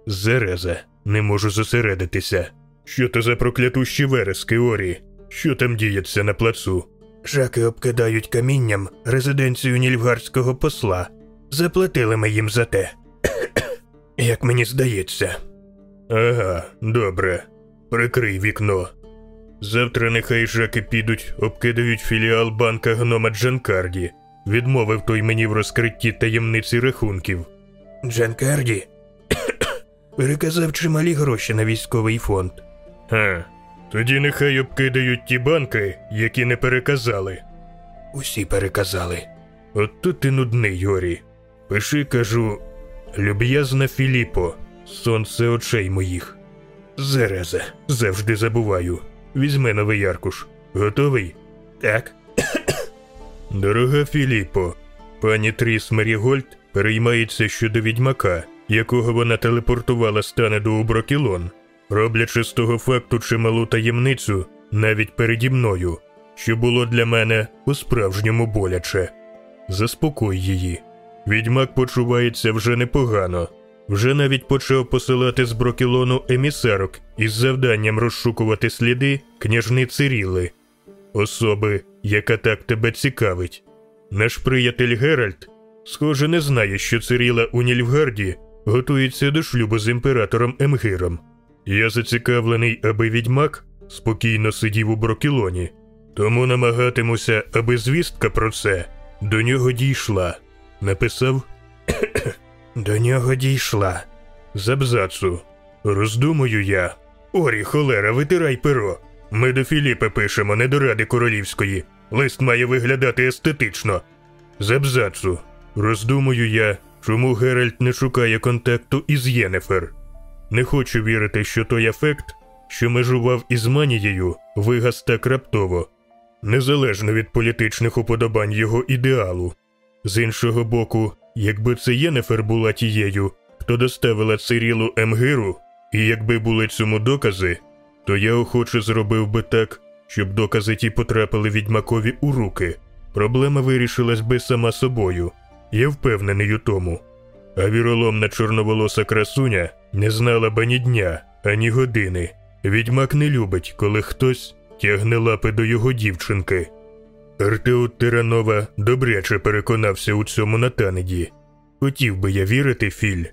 зараза, не можу зосередитися. Що то за проклятущі верески, Орі? Що там діється на плацу? Жаки обкидають камінням резиденцію нільфгарського посла. Заплатили ми їм за те. Як мені здається. Ага, добре. Прикрий вікно. Завтра нехай жаки підуть, обкидають філіал банка гнома Джанкарді. Відмовив той мені в розкритті таємниці рахунків. Джанкарді переказав чималі гроші на військовий фонд. Га, тоді нехай обкидають ті банки, які не переказали. Усі переказали. От тут ти нудний, Орі. Пиши, кажу, люб'язна Філіпо, сонце очей моїх. Зереза, завжди забуваю. Візьми новий аркуш. Готовий? Так. Дорога Філіпо, пані Тріс Мерігольд переймається щодо відьмака, якого вона телепортувала стане до Уброкілон, роблячи з того факту чималу таємницю навіть переді мною, що було для мене по-справжньому боляче. Заспокой її. Відьмак почувається вже непогано, вже навіть почав посилати з Брокілону емісарок із завданням розшукувати сліди княжни Циріли, особи, яка так тебе цікавить. Наш приятель Геральт, схоже, не знає, що Циріла у Нільфгарді готується до шлюбу з імператором Емгиром. Я зацікавлений, аби відьмак спокійно сидів у Брокілоні, тому намагатимуся, аби звістка про це до нього дійшла. Написав До нього дійшла. з абзацу. Роздумую я. Орі, холера, витирай перо. Ми до Філіпа пишемо, не до Ради Королівської. Лист має виглядати естетично. З абзацу. Роздумую я, чому Геральт не шукає контакту із Єнефер. Не хочу вірити, що той ефект, що межував із манією, вигас так раптово, незалежно від політичних уподобань його ідеалу. З іншого боку, якби це Єнефер була тією, хто доставила Цирілу Емгиру, і якби були цьому докази, то я охоче зробив би так, щоб докази ті потрапили відьмакові у руки. Проблема вирішилась би сама собою. Я впевнений у тому. А віроломна чорноволоса красуня не знала б ані дня, ані години. Відьмак не любить, коли хтось тягне лапи до його дівчинки. Артеут Тиранова добряче переконався у цьому на Танеді. Хотів би я вірити, Філь,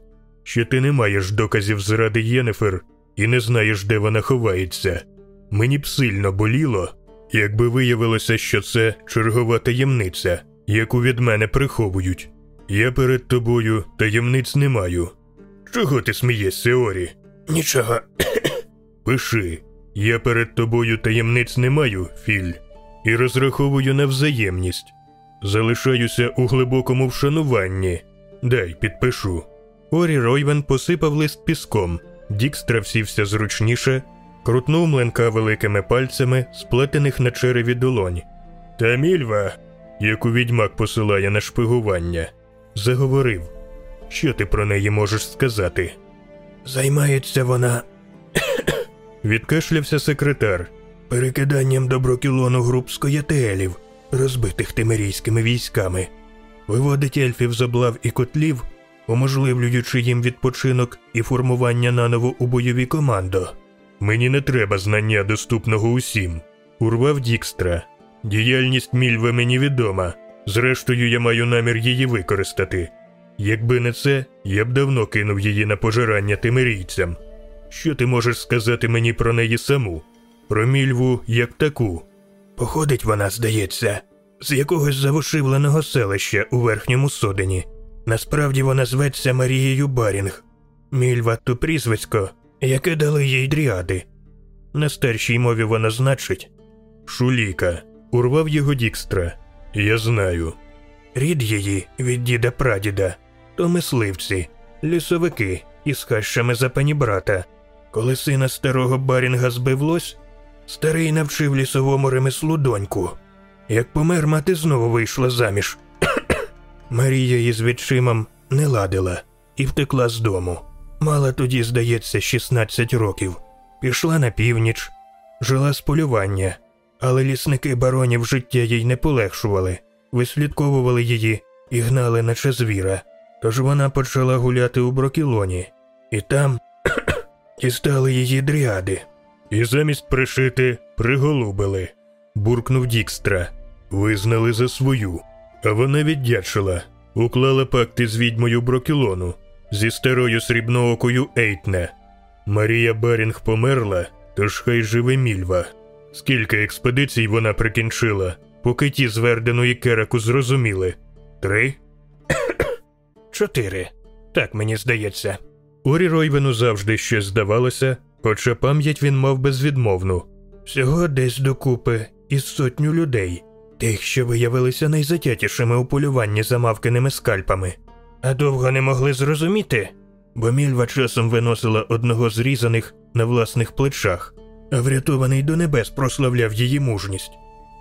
що ти не маєш доказів зради Єнефер і не знаєш, де вона ховається. Мені б сильно боліло, якби виявилося, що це чергова таємниця, яку від мене приховують. Я перед тобою таємниць не маю. Чого ти смієшся, Орі? Нічого. Пиши, я перед тобою таємниць не маю, Філь, і розраховую на взаємність. Залишаюся у глибокому вшануванні. Дай підпишу. Орі Ройвен посипав лист піском. Дікстра всівся зручніше, крутнув мленка великими пальцями, сплетених на череві долонь. Та мільва, яку відьмак посилає на шпигування, заговорив. Що ти про неї можеш сказати? Займається вона Відкашлявся секретар. Перекиданням до Брокілону груп скоятелів, розбитих тимерійськими військами, виводить ельфів з облав і котлів, уможливлюючи їм відпочинок і формування наново у бойові командо. Мені не треба знання доступного усім. Урвав Дікстра. Діяльність Мільви мені відома. Зрештою, я маю намір її використати. Якби не це, я б давно кинув її на пожирання тимирійцям. Що ти можеш сказати мені про неї саму? Про мільву як таку? Походить вона, здається, з якогось завошивленого селища у верхньому Содені. Насправді вона зветься Марією Барінг. Мільва то прізвисько, яке дали їй дріади. На старшій мові вона значить Шуліка. Урвав його Дікстра. Я знаю. рід її від діда прадіда, то мисливці, лісовики із хащами за панібрата. Коли сина старого барінга збив лось, старий навчив лісовому ремеслу доньку. Як помер, мати знову вийшла заміж. Марія із відчимом не ладила і втекла з дому. Мала тоді, здається, 16 років. Пішла на північ, жила з полювання, але лісники баронів життя їй не полегшували, вислідковували її і гнали, наче звіра. Тож вона почала гуляти у брокілоні, і там дістали її дріади. І замість пришити приголубили, буркнув Дікстра. Визнали за свою. А вона віддячила, уклала пакти з відьмою Брокілону, зі старою срібноокою Ейтне. Марія Барінг померла, тож хай живе мільва. Скільки експедицій вона прикінчила, поки ті з Кераку зрозуміли? Три? Чотири. Так мені здається. Орі Ройвену завжди щось здавалося, хоча пам'ять він мав безвідмовну. Всього десь докупи із сотню людей, тих, що виявилися найзатятішими у полюванні за мавкиними скальпами. А довго не могли зрозуміти, бо мільва часом виносила одного з різаних на власних плечах, а врятований до небес прославляв її мужність.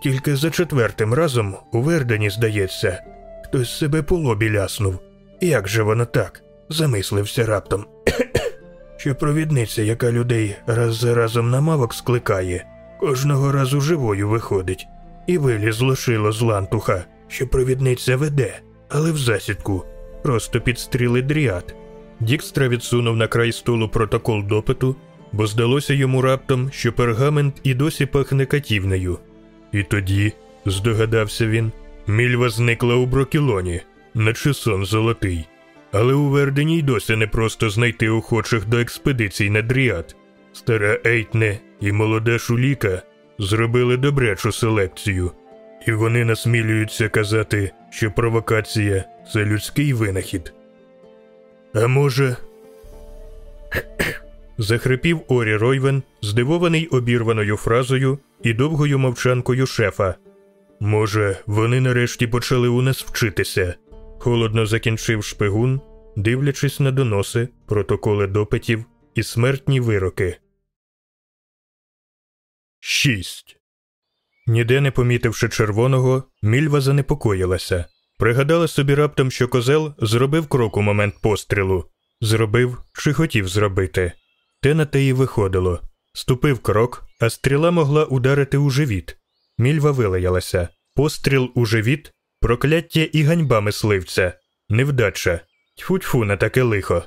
Тільки за четвертим разом у Вердені, здається, хтось себе по лобі ляснув. Як же воно так? замислився раптом. Що провідниця, яка людей раз за разом на мавок скликає, кожного разу живою виходить, і вилізло шило з лантуха, що провідниця веде, але в засідку, просто підстріли дріад. Дікстра відсунув на край столу протокол допиту, бо здалося йому раптом, що пергамент і досі пахне катівнею. І тоді, здогадався він, мільва зникла у брокілоні, наче сон золотий. Але у Вердені й досі не просто знайти охочих до експедицій на дріад. Стара Ейтне і молода Шуліка зробили добрячу селекцію, і вони насмілюються казати, що провокація це людський винахід. А може. захрипів Орі Ройвен, здивований обірваною фразою і довгою мовчанкою шефа. Може, вони нарешті почали у нас вчитися. Холодно закінчив шпигун, дивлячись на доноси, протоколи допитів і смертні вироки. 6. Ніде не помітивши червоного, мільва занепокоїлася. Пригадала собі раптом, що козел зробив крок у момент пострілу. Зробив чи хотів зробити. Те на те й виходило. Ступив крок, а стріла могла ударити у живіт. Мільва вилаялася. Постріл у живіт, прокляття і ганьба мисливця, невдача. Тьфу-тьфу на таке лихо.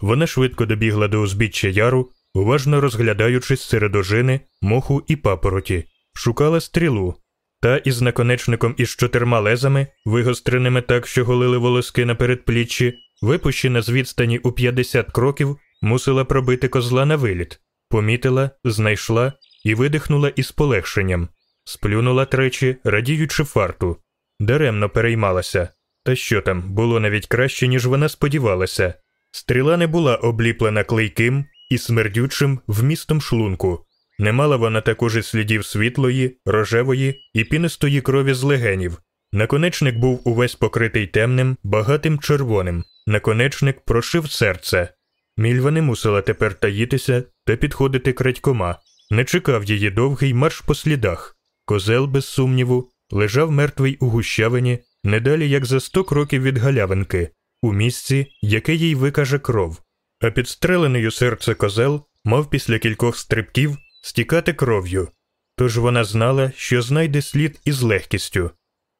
Вона швидко добігла до узбіччя яру, уважно розглядаючись серед ожини, моху і папороті, шукала стрілу. Та із наконечником із чотирма лезами, вигостреними так, що голили волоски на передпліччі, випущена з відстані у 50 кроків, мусила пробити козла на виліт, помітила, знайшла і видихнула із полегшенням, сплюнула тричі, радіючи фарту, даремно переймалася. Та що там, було навіть краще, ніж вона сподівалася. Стріла не була обліплена клейким і смердючим вмістом шлунку. Не мала вона також і слідів світлої, рожевої і пінистої крові з легенів. Наконечник був увесь покритий темним, багатим червоним. Наконечник прошив серце. Мільва не мусила тепер таїтися та підходити крадькома. Не чекав її довгий марш по слідах. Козел, без сумніву, лежав мертвий у гущавині, недалі як за сто кроків від галявинки, у місці, яке їй викаже кров. А підстрелений серце козел мав після кількох стрибків стікати кров'ю. Тож вона знала, що знайде слід із легкістю.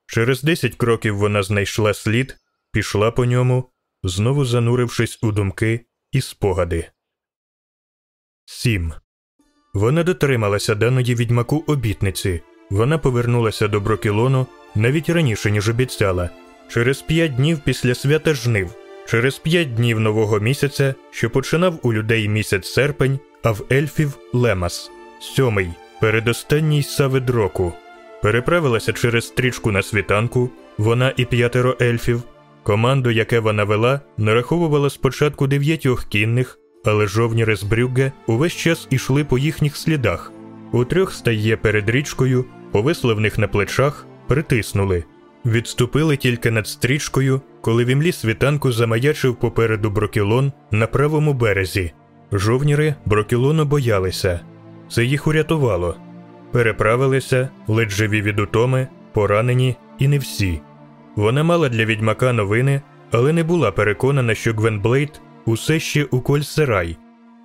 Через десять кроків вона знайшла слід, пішла по ньому, знову занурившись у думки і спогади. 7. Вона дотрималася даної відьмаку обітниці. Вона повернулася до Брокілону навіть раніше, ніж обіцяла, через п'ять днів після свята жнив, через п'ять днів нового місяця, що починав у людей місяць серпень, а в ельфів лемас, сьомий, передостанній савид року. Переправилася через стрічку на світанку, вона і п'ятеро ельфів. Команду, яке вона вела, нараховувала спочатку дев'ятьох кінних, але жовніри з Брюгге увесь час ішли по їхніх слідах. У трьох стає перед річкою, повисли в них на плечах, притиснули, відступили тільки над стрічкою, коли в імлі світанку замаячив попереду брокілон на правому березі. Жовніри Брокілону боялися. Це їх урятувало. Переправилися, ледь живі від утоми, поранені і не всі. Вона мала для відьмака новини, але не була переконана, що Гвенблейд усе ще у Кольсерай.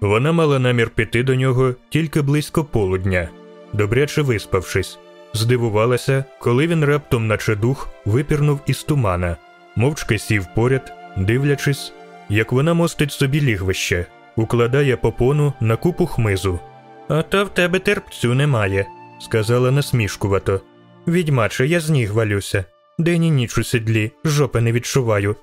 Вона мала намір піти до нього тільки близько полудня, добряче виспавшись, здивувалася, коли він раптом, наче дух, випірнув із тумана, мовчки сів поряд, дивлячись, як вона мостить собі лігвище, укладає попону на купу хмизу. А то в тебе терпцю немає, сказала насмішкувато. Відьмаче, я з ніг валюся. День і ніч у сідлі, жопи не відчуваю.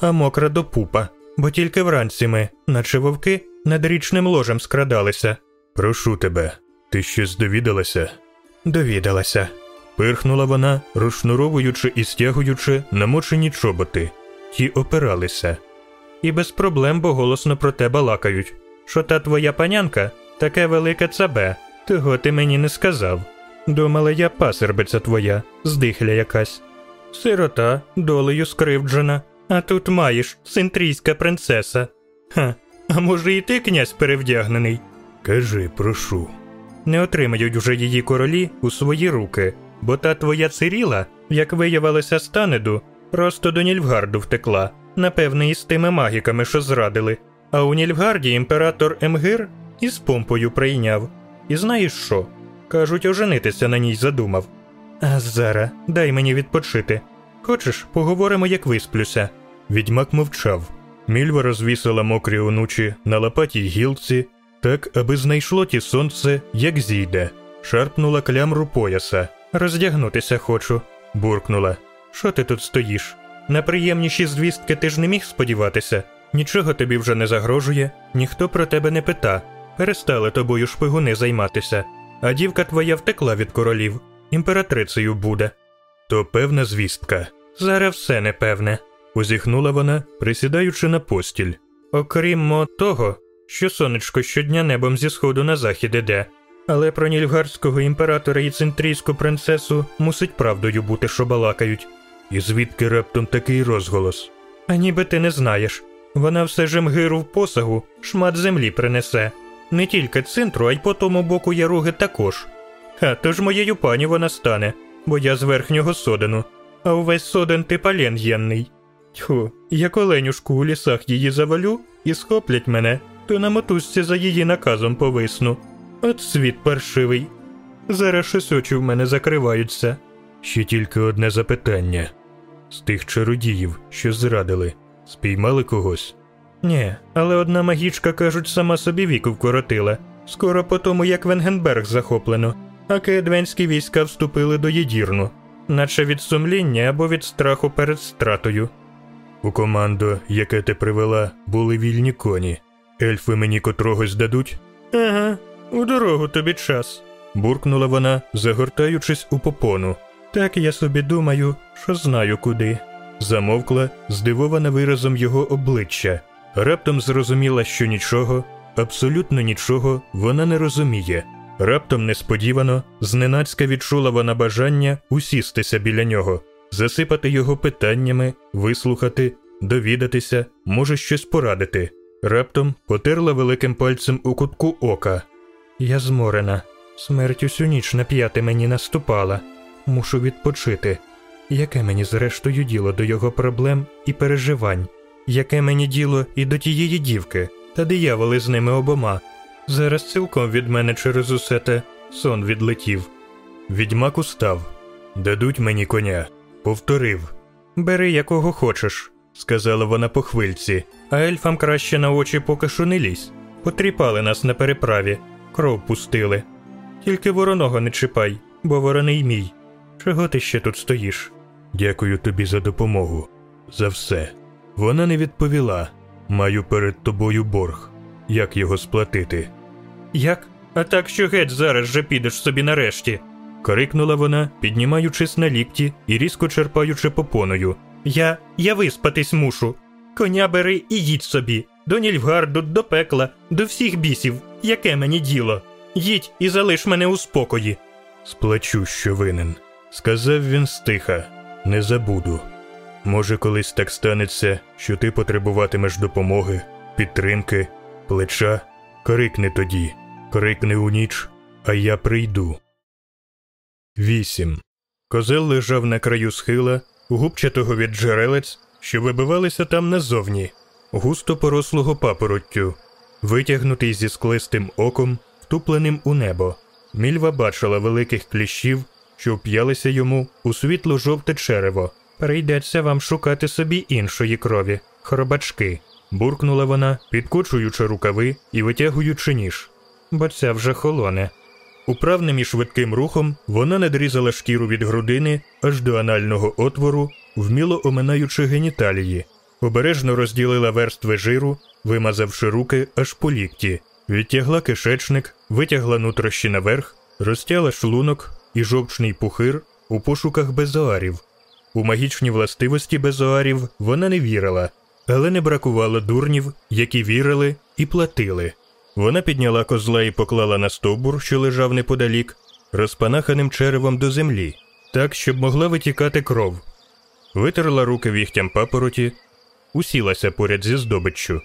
А мокра до пупа, бо тільки вранці ми, наче вовки, над річним ложем скрадалися. Прошу тебе, ти щось довідалася? Довідалася. Пирхнула вона, розшнуровуючи і стягуючи намочені чоботи. Ті опиралися. І без проблем, бо голосно про те балакають. Що та твоя панянка таке велике цабе, того ти мені не сказав. Думала я пасербиця твоя, здихля якась. Сирота, долею скривджена, а тут маєш центрійська принцеса. Ха, а може і ти, князь перевдягнений? Кажи, прошу. Не отримають вже її королі у свої руки, бо та твоя Циріла, як виявилося станеду, просто до Нільфгарду втекла, напевне, із тими магіками, що зрадили. А у Нільфгарді імператор Емгир із помпою прийняв. І знаєш що? Кажуть, оженитися на ній задумав. А зараз дай мені відпочити. Хочеш, поговоримо, як висплюся. Відьмак мовчав. Мільва розвісила мокрі онучі на лопатій гілці, так, аби знайшло ті сонце, як зійде, шарпнула клямру пояса. Роздягнутися хочу, буркнула. Що ти тут стоїш? На приємніші звістки ти ж не міг сподіватися. Нічого тобі вже не загрожує, ніхто про тебе не пита. Перестали тобою шпигуни займатися, а дівка твоя втекла від королів, імператрицею буде. То певна звістка. Зараз все непевне, позіхнула вона, присідаючи на постіль. Окрім того, що сонечко щодня небом зі сходу на захід іде, але про нільфгарського імператора і центрійську принцесу мусить правдою бути, що балакають. І звідки раптом такий розголос? А ніби ти не знаєш. Вона все ж мгиру в посагу шмат землі принесе. Не тільки центру, а й по тому боку яруги також. А то ж моєю пані вона стане, бо я з верхнього содену, а увесь соден ти пален. Тьху, як оленюшку у лісах її завалю і схоплять мене, то на мотузці за її наказом повисну. От світ паршивий. Зараз щось очі в мене закриваються. Ще тільки одне запитання з тих чародіїв, що зрадили, спіймали когось? Ні, але одна магічка, кажуть, сама собі віку вкоротила. Скоро по тому, як Венгенберг захоплено, а кеедвенські війська вступили до Єдірну, наче від сумління або від страху перед стратою. У команду, яке ти привела, були вільні коні. Ельфи мені котрогось дадуть? Ага, у дорогу тобі час, буркнула вона, загортаючись у попону. Так я собі думаю, що знаю куди. Замовкла, здивована виразом його обличчя, раптом зрозуміла, що нічого, абсолютно нічого вона не розуміє. Раптом несподівано, зненацька відчула вона бажання усістися біля нього, засипати його питаннями, вислухати, довідатися, може щось порадити. Раптом потерла великим пальцем у кутку ока. Я зморена. Смерть усю ніч на п'яти мені наступала. Мушу відпочити. Яке мені зрештою діло до його проблем і переживань? Яке мені діло і до тієї дівки, та дияволи з ними обома? Зараз цілком від мене через усе те сон відлетів. Відьмак устав. Дадуть мені коня. Повторив. Бери якого хочеш, сказала вона по хвильці. А ельфам краще на очі поки що не лізь. Потріпали нас на переправі, кров пустили. Тільки вороного не чіпай, бо вороний мій. Чого ти ще тут стоїш? Дякую тобі за допомогу. За все. Вона не відповіла. Маю перед тобою борг. Як його сплатити? Як? А так що геть зараз же підеш собі нарешті. крикнула вона, піднімаючись на лікті і різко черпаючи попоною. Я я виспатись мушу. Коня бери і їдь собі. До Нільфгарду, до пекла, до всіх бісів. Яке мені діло? Їдь і залиш мене у спокої. Сплачу, що винен, сказав він стиха. Не забуду. Може, колись так станеться, що ти потребуватимеш допомоги, підтримки, плеча, Крикни тоді, крикни у ніч, а я прийду. 8. Козел лежав на краю схила, губчатого від джерелець, що вибивалися там назовні, густо порослого папороттю, витягнутий зі склистим оком, втупленим у небо. Мільва бачила великих кліщів, що вп'ялися йому у світло жовте черево. Прийдеться вам шукати собі іншої крові, хробачки, буркнула вона, підкочуючи рукави і витягуючи ніж. Бо ця вже холоне. Управним і швидким рухом вона надрізала шкіру від грудини аж до анального отвору, вміло оминаючи геніталії, обережно розділила верстви жиру, вимазавши руки аж по лікті, відтягла кишечник, витягла нутрощі наверх, розтяла шлунок і жовчний пухир у пошуках безоарів. У магічні властивості безоарів вона не вірила, але не бракувало дурнів, які вірили і платили. Вона підняла козла і поклала на стовбур, що лежав неподалік, розпанаханим черевом до землі, так, щоб могла витікати кров. Витерла руки віхтям папороті, усілася поряд зі здобиччю.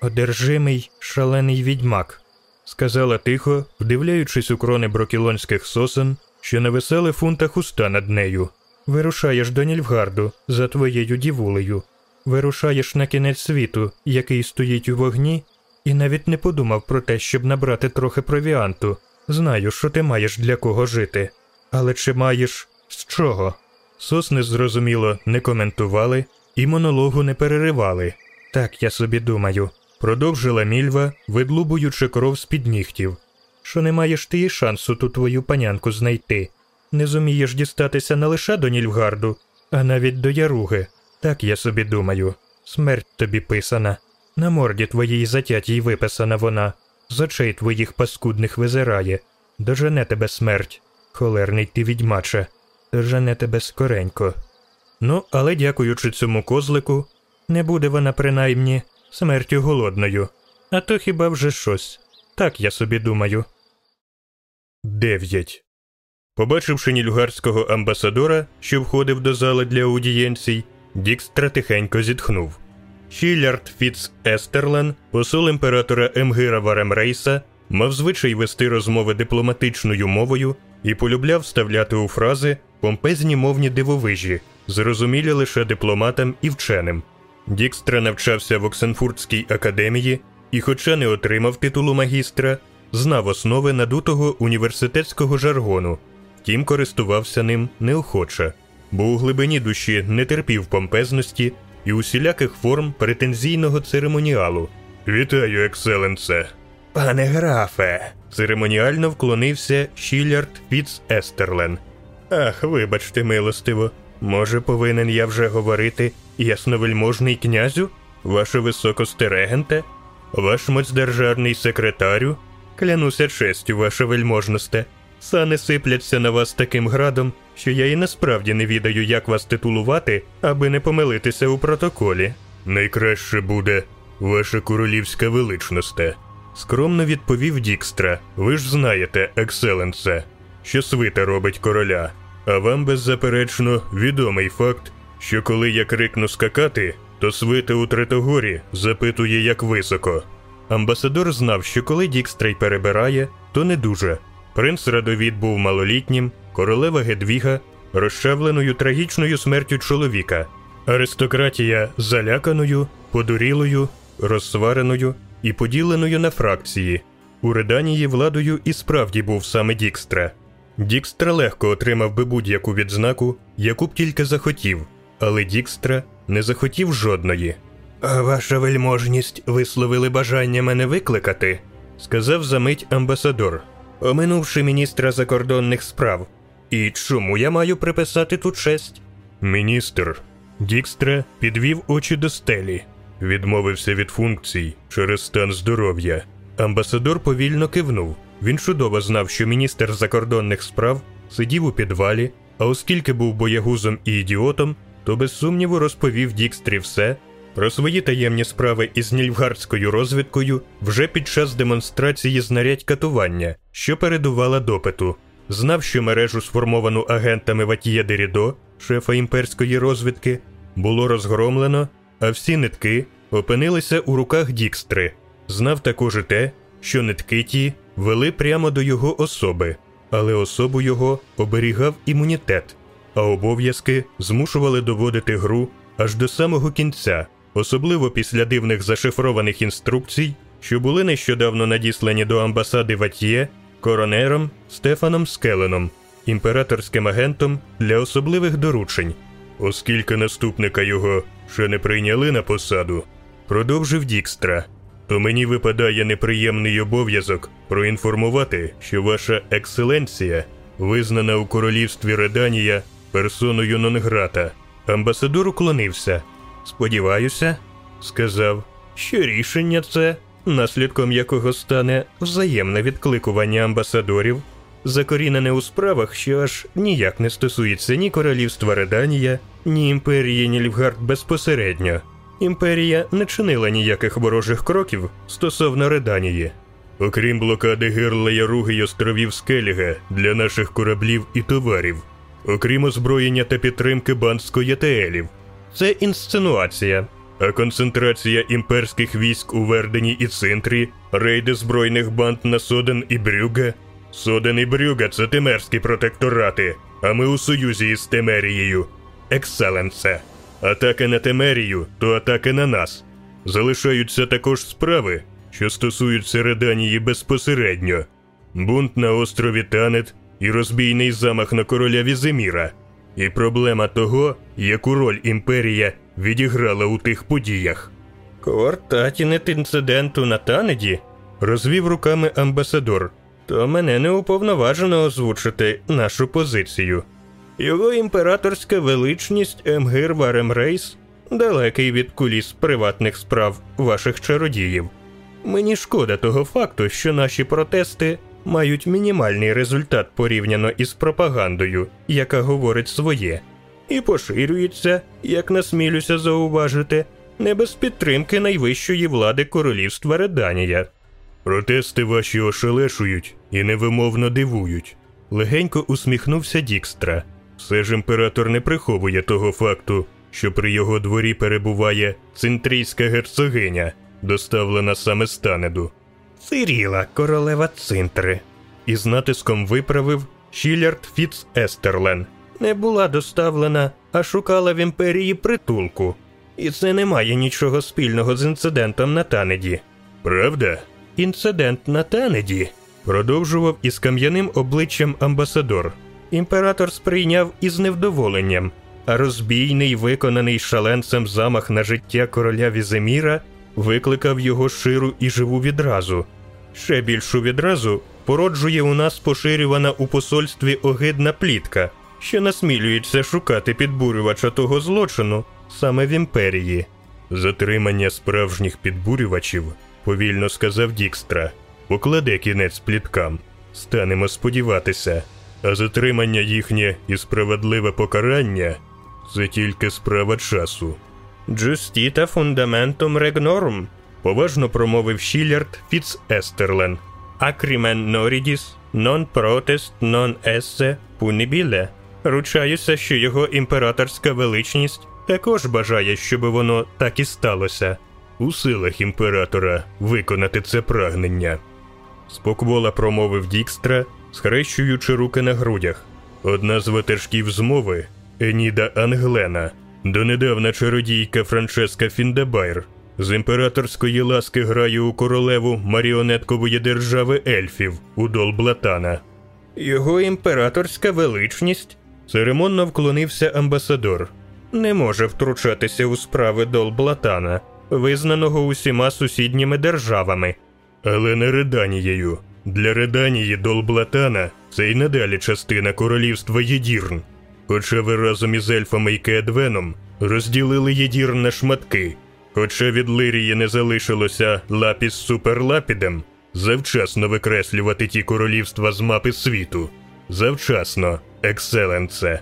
Одержимий шалений відьмак, сказала тихо, вдивляючись у крони брокілонських сосен, що нависали фунта хуста над нею. Вирушаєш до Нільфгарду за твоєю дівулею, вирушаєш на кінець світу, який стоїть у вогні, і навіть не подумав про те, щоб набрати трохи провіанту. Знаю, що ти маєш для кого жити. Але чи маєш з чого? Сосни, зрозуміло, не коментували і монологу не переривали. Так я собі думаю, продовжила мільва, видлубуючи кров з під нігтів. Що не маєш ти і шансу ту твою панянку знайти. Не зумієш дістатися не лише до Нільфгарду, а навіть до Яруги. Так я собі думаю. Смерть тобі писана. На морді твоїй затятій виписана вона, з очей твоїх паскудних визирає. Дожене тебе смерть, холерний ти відьмаче, дожене тебе скоренько. Ну, але дякуючи цьому козлику, не буде вона принаймні смертю голодною. А то хіба вже щось. Так я собі думаю. 9. Побачивши нільгарського амбасадора, що входив до зали для аудієнцій, Дікстра тихенько зітхнув. Шілярд Фіц Естерлен, посол імператора Емгира Варемрейса, мав звичай вести розмови дипломатичною мовою і полюбляв вставляти у фрази помпезні мовні дивовижі, зрозумілі лише дипломатам і вченим. Дікстра навчався в Оксенфуртській академії і, хоча не отримав титулу магістра, знав основи надутого університетського жаргону, втім користувався ним неохоче, бо у глибині душі не терпів помпезності і усіляких форм претензійного церемоніалу. Вітаю, екселенце. Пане графе. Церемоніально вклонився Шілярд Фіц Естерлен. Ах, вибачте, милостиво. Може, повинен я вже говорити ясновельможний князю, ваше високосте регенте, ваш моцдержавний секретарю, клянуся честю, ваше вельможносте. Сани сипляться на вас таким градом, що я і насправді не відаю, як вас титулувати, аби не помилитися у протоколі. Найкраще буде, ваша королівська величносте. Скромно відповів Дікстра. Ви ж знаєте, екселенсе, що свита робить короля. А вам беззаперечно відомий факт, що коли я крикну скакати, то свита у Третогорі запитує, як високо. Амбасадор знав, що коли Дікстрей перебирає, то не дуже. Принц Радовід був малолітнім, королева Гедвіга, розчавленою трагічною смертю чоловіка, аристократія заляканою, подурілою, розсвареною і поділеною на фракції. У Реданії владою і справді був саме Дікстра. Дікстра легко отримав би будь-яку відзнаку, яку б тільки захотів, але Дікстра не захотів жодної. А ваша вельможність висловили бажання мене викликати, сказав за мить амбасадор, оминувши міністра закордонних справ. І чому я маю приписати ту честь? Міністр. Дікстра підвів очі до стелі, відмовився від функцій через стан здоров'я. Амбасадор повільно кивнув. Він чудово знав, що міністр закордонних справ сидів у підвалі, а оскільки був боягузом і ідіотом, то без сумніву розповів Дікстрі все про свої таємні справи із нільфгардською розвідкою вже під час демонстрації знарядь катування, що передувала допиту. Знав, що мережу, сформовану агентами Ватія Дерідо, шефа імперської розвідки, було розгромлено, а всі нитки опинилися у руках Дікстри. Знав також і те, що нитки ті вели прямо до його особи, але особу його оберігав імунітет, а обов'язки змушували доводити гру аж до самого кінця, особливо після дивних зашифрованих інструкцій, що були нещодавно надіслані до амбасади Ватьє коронером Стефаном Скеленом, імператорським агентом для особливих доручень. Оскільки наступника його ще не прийняли на посаду, продовжив Дікстра, то мені випадає неприємний обов'язок проінформувати, що ваша екселенція визнана у королівстві Реданія персоною Нонграта. Амбасадор уклонився. Сподіваюся, сказав, що рішення це, наслідком якого стане взаємне відкликування амбасадорів, закорінене у справах, що аж ніяк не стосується ні королівства Реданія, ні імперії Нільфгард безпосередньо. Імперія не чинила ніяких ворожих кроків стосовно Реданії. Окрім блокади гирла Яруги й островів Скеліга для наших кораблів і товарів, окрім озброєння та підтримки банд скоєтеелів. Це інсценуація. А концентрація імперських військ у Вердені і Цинтрі, рейди збройних банд на Соден і Брюга. Соден і Брюга це темерські протекторати, а ми у союзі із Темерією. Екселенсе. Атаки на Темерію, то атаки на нас. Залишаються також справи, що стосуються Реданії безпосередньо: бунт на острові Танет і розбійний замах на короля Віземіра, і проблема того, яку роль імперія відіграла у тих подіях. Квартатінет інциденту на Танеді розвів руками амбасадор, то мене не уповноважено озвучити нашу позицію. Його імператорська величність Емгир Варем Рейс далекий від куліс приватних справ ваших чародіїв. Мені шкода того факту, що наші протести мають мінімальний результат порівняно із пропагандою, яка говорить своє, і поширюється, як насмілюся зауважити, не без підтримки найвищої влади королівства Реданія. Протести ваші ошелешують і невимовно дивують. Легенько усміхнувся Дікстра. Все ж імператор не приховує того факту, що при його дворі перебуває цинтрійська герцогиня, доставлена саме з Танеду. Циріла, королева Цинтри. Із натиском виправив Шілярд Фіц Естерлен. Не була доставлена, а шукала в імперії притулку. І це не має нічого спільного з інцидентом на Танеді. Правда? Інцидент на Танеді продовжував із кам'яним обличчям амбасадор. Імператор сприйняв із невдоволенням, а розбійний, виконаний шаленцем замах на життя короля Віземіра викликав його ширу і живу відразу. Ще більшу відразу породжує у нас поширювана у посольстві огидна плітка, що насмілюється шукати підбурювача того злочину саме в імперії. Затримання справжніх підбурювачів, повільно сказав Дікстра, покладе кінець пліткам. Станемо сподіватися, а затримання їхнє і справедливе покарання це тільки справа часу. Джустіта фундаментум регнорум, поважно промовив Шілярд Фіц Естерлен. Акрімен норідіс, нон протест, нон есе пунібіле. Ручаюся, що його імператорська величність також бажає, щоб воно так і сталося. У силах імператора виконати це прагнення. Споквола промовив Дікстра, схрещуючи руки на грудях. Одна з ватажків змови Еніда Англена, донедавна чародійка Франческа Фіндебайр, з імператорської ласки грає у королеву маріонеткової держави ельфів у Долблатана. Його імператорська величність церемонно вклонився амбасадор. Не може втручатися у справи Долблатана, визнаного усіма сусідніми державами, але не Реданією. Для Реданії Долблатана це й надалі частина королівства Єдірн. Хоча ви разом із ельфами і Кеедвеном розділили Єдірн на шматки, хоча від Лирії не залишилося лапіс суперлапідем, завчасно викреслювати ті королівства з мапи світу. Завчасно, екселенце.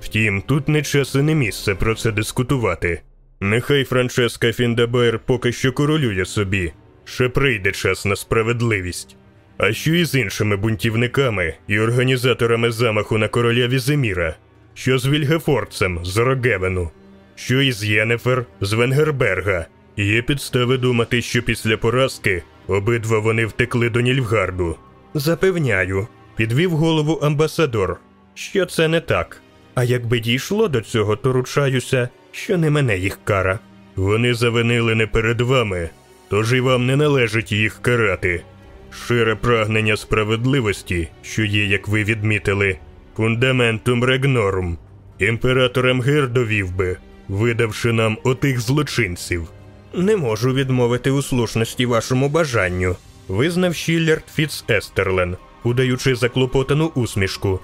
Втім, тут не час і не місце про це дискутувати. Нехай Франческа Фіндабер поки що королює собі, ще прийде час на справедливість. А що із іншими бунтівниками і організаторами замаху на короля Віземіра? Що з Вільгефорцем з Рогевену? Що із Єнефер з Венгерберга? Є підстави думати, що після поразки обидва вони втекли до Нільфгарду. Запевняю, підвів голову амбасадор, що це не так. А якби дійшло до цього, то ручаюся, що не мене їх кара. Вони завинили не перед вами, тож і вам не належить їх карати. Шире прагнення справедливості, що є, як ви відмітили, фундаментум регнорум. Імператор Емгир довів би, видавши нам отих злочинців. Не можу відмовити у слушності вашому бажанню, визнав Шіллярд Фіц Естерлен, удаючи заклопотану усмішку.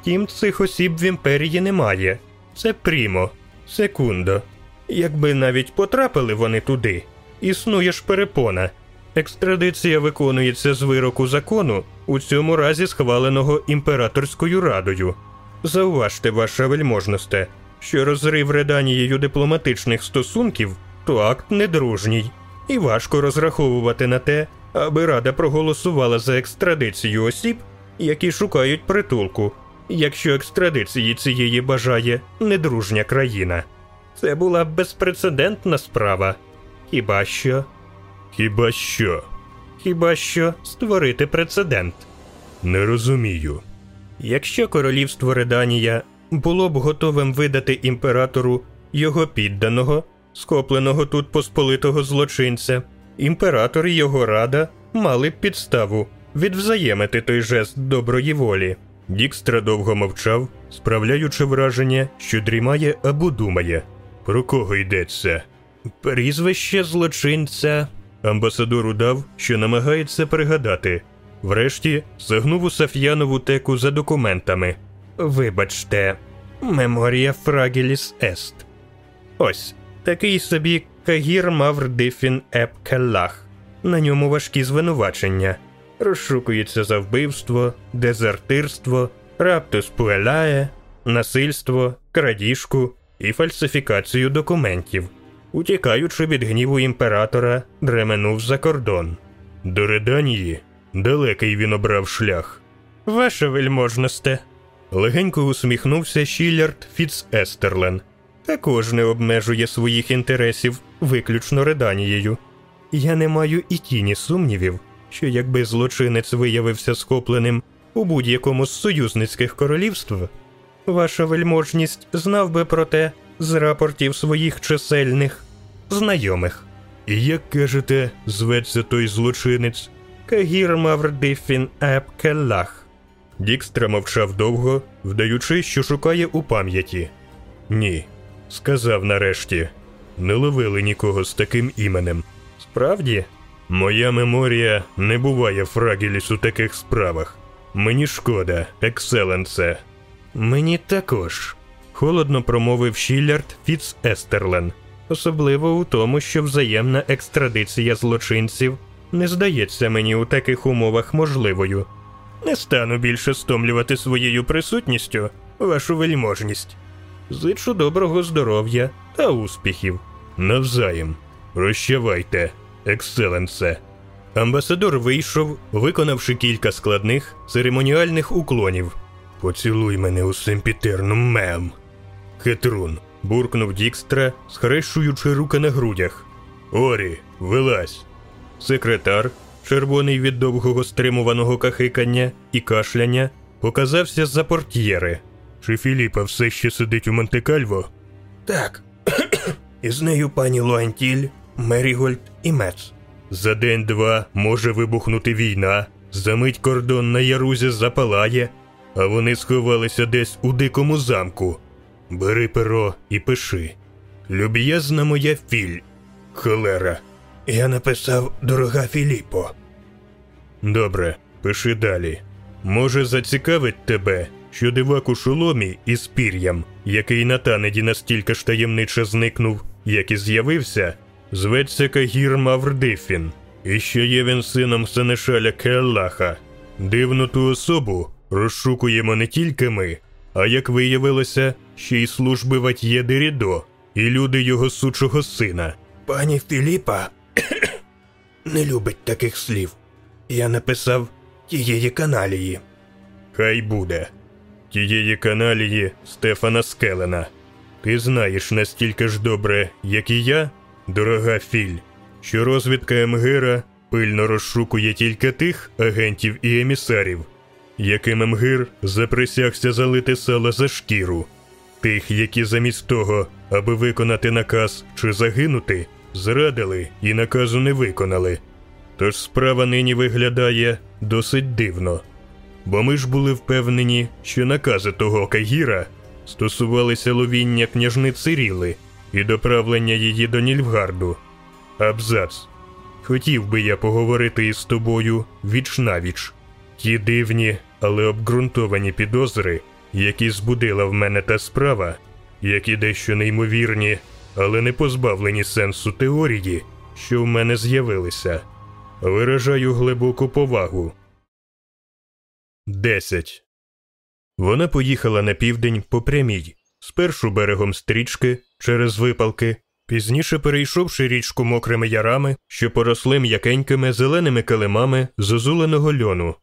Втім, цих осіб в імперії немає. Це прімо, секундо. Якби навіть потрапили вони туди, існує ж перепона. Екстрадиція виконується з вироку закону, у цьому разі схваленого імператорською радою. Зауважте, ваша вельможносте, що розрив Реданією дипломатичних стосунків то акт недружній, і важко розраховувати на те, аби Рада проголосувала за екстрадицію осіб, які шукають притулку, якщо екстрадиції цієї бажає недружня країна. Це була безпрецедентна справа. Хіба що, Хіба що? хіба що створити прецедент. Не розумію. Якщо королівство Реданія було б готовим видати імператору його підданого, схопленого тут посполитого злочинця, імператор і його рада мали б підставу відвзаємити той жест доброї волі. Дікстра довго мовчав, справляючи враження, що дрімає або думає. Про кого йдеться? Прізвище злочинця. Амбасадор удав, що намагається пригадати. Врешті загнув у Саф'янову теку за документами. Вибачте, Меморія Фрагіліс Ест. Ось такий собі Кагір Мавр Дифін Еп. На ньому важкі звинувачення. Розшукується за вбивство, дезертирство, раптус пуелає, насильство, крадіжку і фальсифікацію документів. Утікаючи від гніву імператора, дременув за кордон. До Реданії далекий він обрав шлях. Ваше вельможносте. Легенько усміхнувся Шілярд Фіц Естерлен. також не обмежує своїх інтересів виключно Реданією. Я не маю і тіні сумнівів, що якби злочинець виявився схопленим у будь-якому з союзницьких королівств, ваша вельможність знав би про те з рапортів своїх чисельних знайомих. І як кажете, зветься той злочинець? Кагір Маврдифін Епкеллах. Дікстра мовчав довго, вдаючи, що шукає у пам'яті. Ні, сказав нарешті. Не ловили нікого з таким іменем. Справді, Моя меморія не буває фрагіліс у таких справах. Мені шкода, екселенсе. мені також. Холодно промовив Шілярд Фіц Естерлен, особливо у тому, що взаємна екстрадиція злочинців не здається мені у таких умовах можливою. Не стану більше стомлювати своєю присутністю вашу вельможність. Зичу доброго здоров'я та успіхів. Навзаєм. Прощавайте, екселенсе. Амбасадор вийшов, виконавши кілька складних церемоніальних уклонів. Поцілуй мене у семпітерну мем. Хитрун. Буркнув Дікстра, схрещуючи руки на грудях. Орі, вилазь. Секретар, червоний від довгого стримуваного кахикання і кашляння, показався з-за портьєри. Чи Філіпа все ще сидить у Монте-Кальво? Так. Із нею пані Луантіль, Мерігольд і Мец. За день-два може вибухнути війна, замить кордон на ярузі запалає, а вони сховалися десь у дикому замку. Бери перо і пиши. Люб'язна моя філь. Холера. Я написав дорога Філіпо. Добре, пиши далі. Може, зацікавить тебе, що дивак у шоломі із пір'ям, який на танеді настільки ж таємниче зникнув, як і з'явився, зветься Кагір Маврдифін, і що є він сином Сенешаля Келлаха. Дивну ту особу розшукуємо не тільки ми, а як виявилося, ще й служби Ватьє Дерідо і люди його сучого сина. Пані Філіпа не любить таких слів. Я написав тієї каналії. Хай буде. Тієї каналії Стефана Скелена. Ти знаєш настільки ж добре, як і я, дорога Філь, що розвідка МГИРа пильно розшукує тільки тих агентів і емісарів, яким МГИР заприсягся залити сало за шкіру, тих, які замість того, аби виконати наказ чи загинути, зрадили і наказу не виконали. Тож справа нині виглядає досить дивно. Бо ми ж були впевнені, що накази того Кагіра стосувалися ловіння княжниці Ріли і доправлення її до Нільфгарду. Абзац. Хотів би я поговорити із тобою віч навіч. Ті дивні, але обґрунтовані підозри, які збудила в мене та справа, які дещо неймовірні, але не позбавлені сенсу теорії, що в мене з'явилися. Виражаю глибоку повагу. 10. Вона поїхала на південь по прямій, спершу берегом стрічки через випалки, пізніше перейшовши річку мокрими ярами, що поросли м'якенькими зеленими килимами зозуленого льону.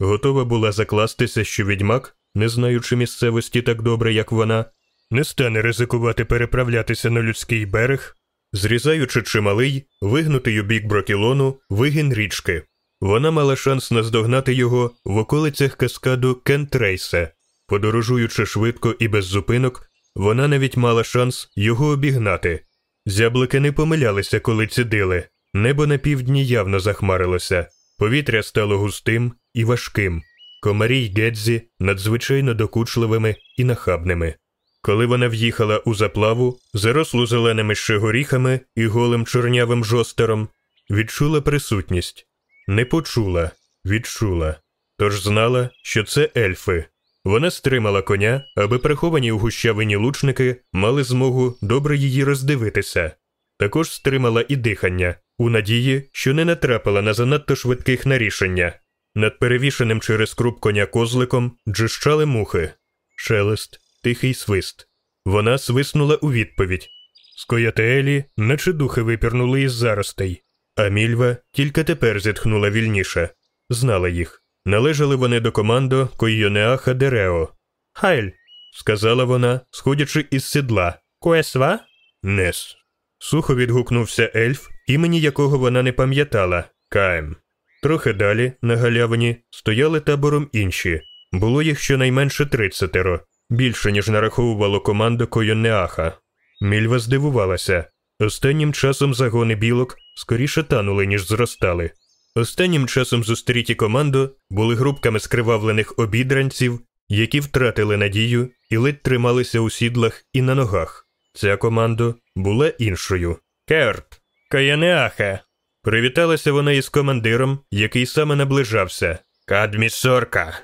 Готова була закластися, що відьмак, не знаючи місцевості так добре, як вона, не стане ризикувати переправлятися на людський берег, зрізаючи чималий, вигнутий у бік брокілону вигін річки. Вона мала шанс наздогнати його в околицях каскаду Кентрейсе. Подорожуючи швидко і без зупинок, вона навіть мала шанс його обігнати. Зяблики не помилялися, коли цідили. Небо на півдні явно захмарилося, повітря стало густим і важким. Комарі й Гедзі надзвичайно докучливими і нахабними. Коли вона в'їхала у заплаву, зарослу зеленими ще горіхами і голим чорнявим жостером, відчула присутність. Не почула, відчула, тож знала, що це ельфи. Вона стримала коня, аби приховані у гущавині лучники мали змогу добре її роздивитися. Також стримала і дихання, у надії, що не натрапила на занадто швидких на рішення. Над перевішеним через круп коня козликом джищали мухи, шелест, тихий свист. Вона свиснула у відповідь. Скоятеелі, наче духи випірнули із заростей, а мільва тільки тепер зітхнула вільніше, знала їх. Належали вони до командо Койонеаха Дерео. Хайль, сказала вона, сходячи із сідла. Куесва? Нес. Сухо відгукнувся ельф, імені якого вона не пам'ятала Каем. Трохи далі, на галявині, стояли табором інші. Було їх щонайменше тридцятеро, більше, ніж нараховувало команду Койонеаха. Мільва здивувалася. Останнім часом загони білок скоріше танули, ніж зростали. Останнім часом зустріті команду були групками скривавлених обідранців, які втратили надію і ледь трималися у сідлах і на ногах. Ця команда була іншою. Керт, Каянеахе. Привіталася вона із командиром, який саме наближався. Кадмі Сорка.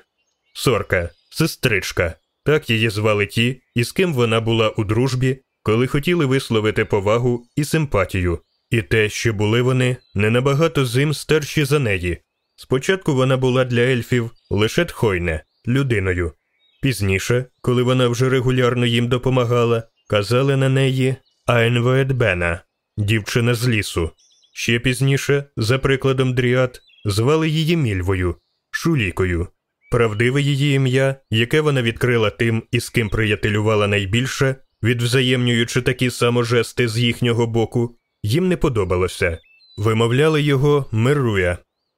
Сорка, сестричка. Так її звали ті, із ким вона була у дружбі, коли хотіли висловити повагу і симпатію. І те, що були вони, не набагато зим старші за неї. Спочатку вона була для ельфів лише тхойне, людиною. Пізніше, коли вона вже регулярно їм допомагала, казали на неї Айнвоедбена, дівчина з лісу. Ще пізніше, за прикладом Дріад, звали її Мільвою, Шулікою. Правдиве її ім'я, яке вона відкрила тим, із ким приятелювала найбільше, відвзаємнюючи такі само жести з їхнього боку, їм не подобалося. Вимовляли його Меруя.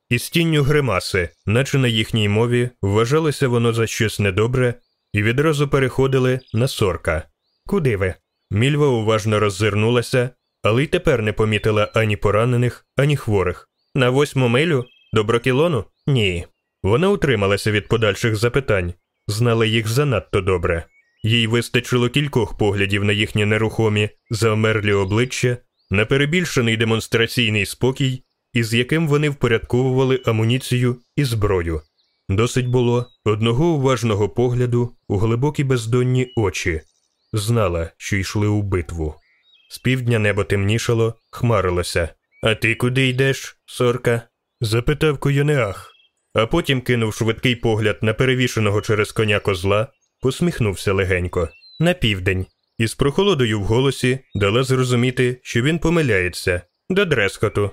Із тінню гримаси, наче на їхній мові, вважалося воно за щось недобре, і відразу переходили на сорка. Куди ви? Мільва уважно роззирнулася, але й тепер не помітила ані поранених, ані хворих. На восьму милю? До Брокілону? Ні. Вона утрималася від подальших запитань, знала їх занадто добре. Їй вистачило кількох поглядів на їхні нерухомі, завмерлі обличчя, на перебільшений демонстраційний спокій, із яким вони впорядковували амуніцію і зброю. Досить було одного уважного погляду у глибокі бездонні очі, знала, що йшли у битву. З півдня небо темнішало, хмарилося. А ти куди йдеш, сорка? запитав Койонеах, а потім кинув швидкий погляд на перевішеного через коня козла, посміхнувся легенько. На південь. І з прохолодою в голосі дала зрозуміти, що він помиляється до дрескоту.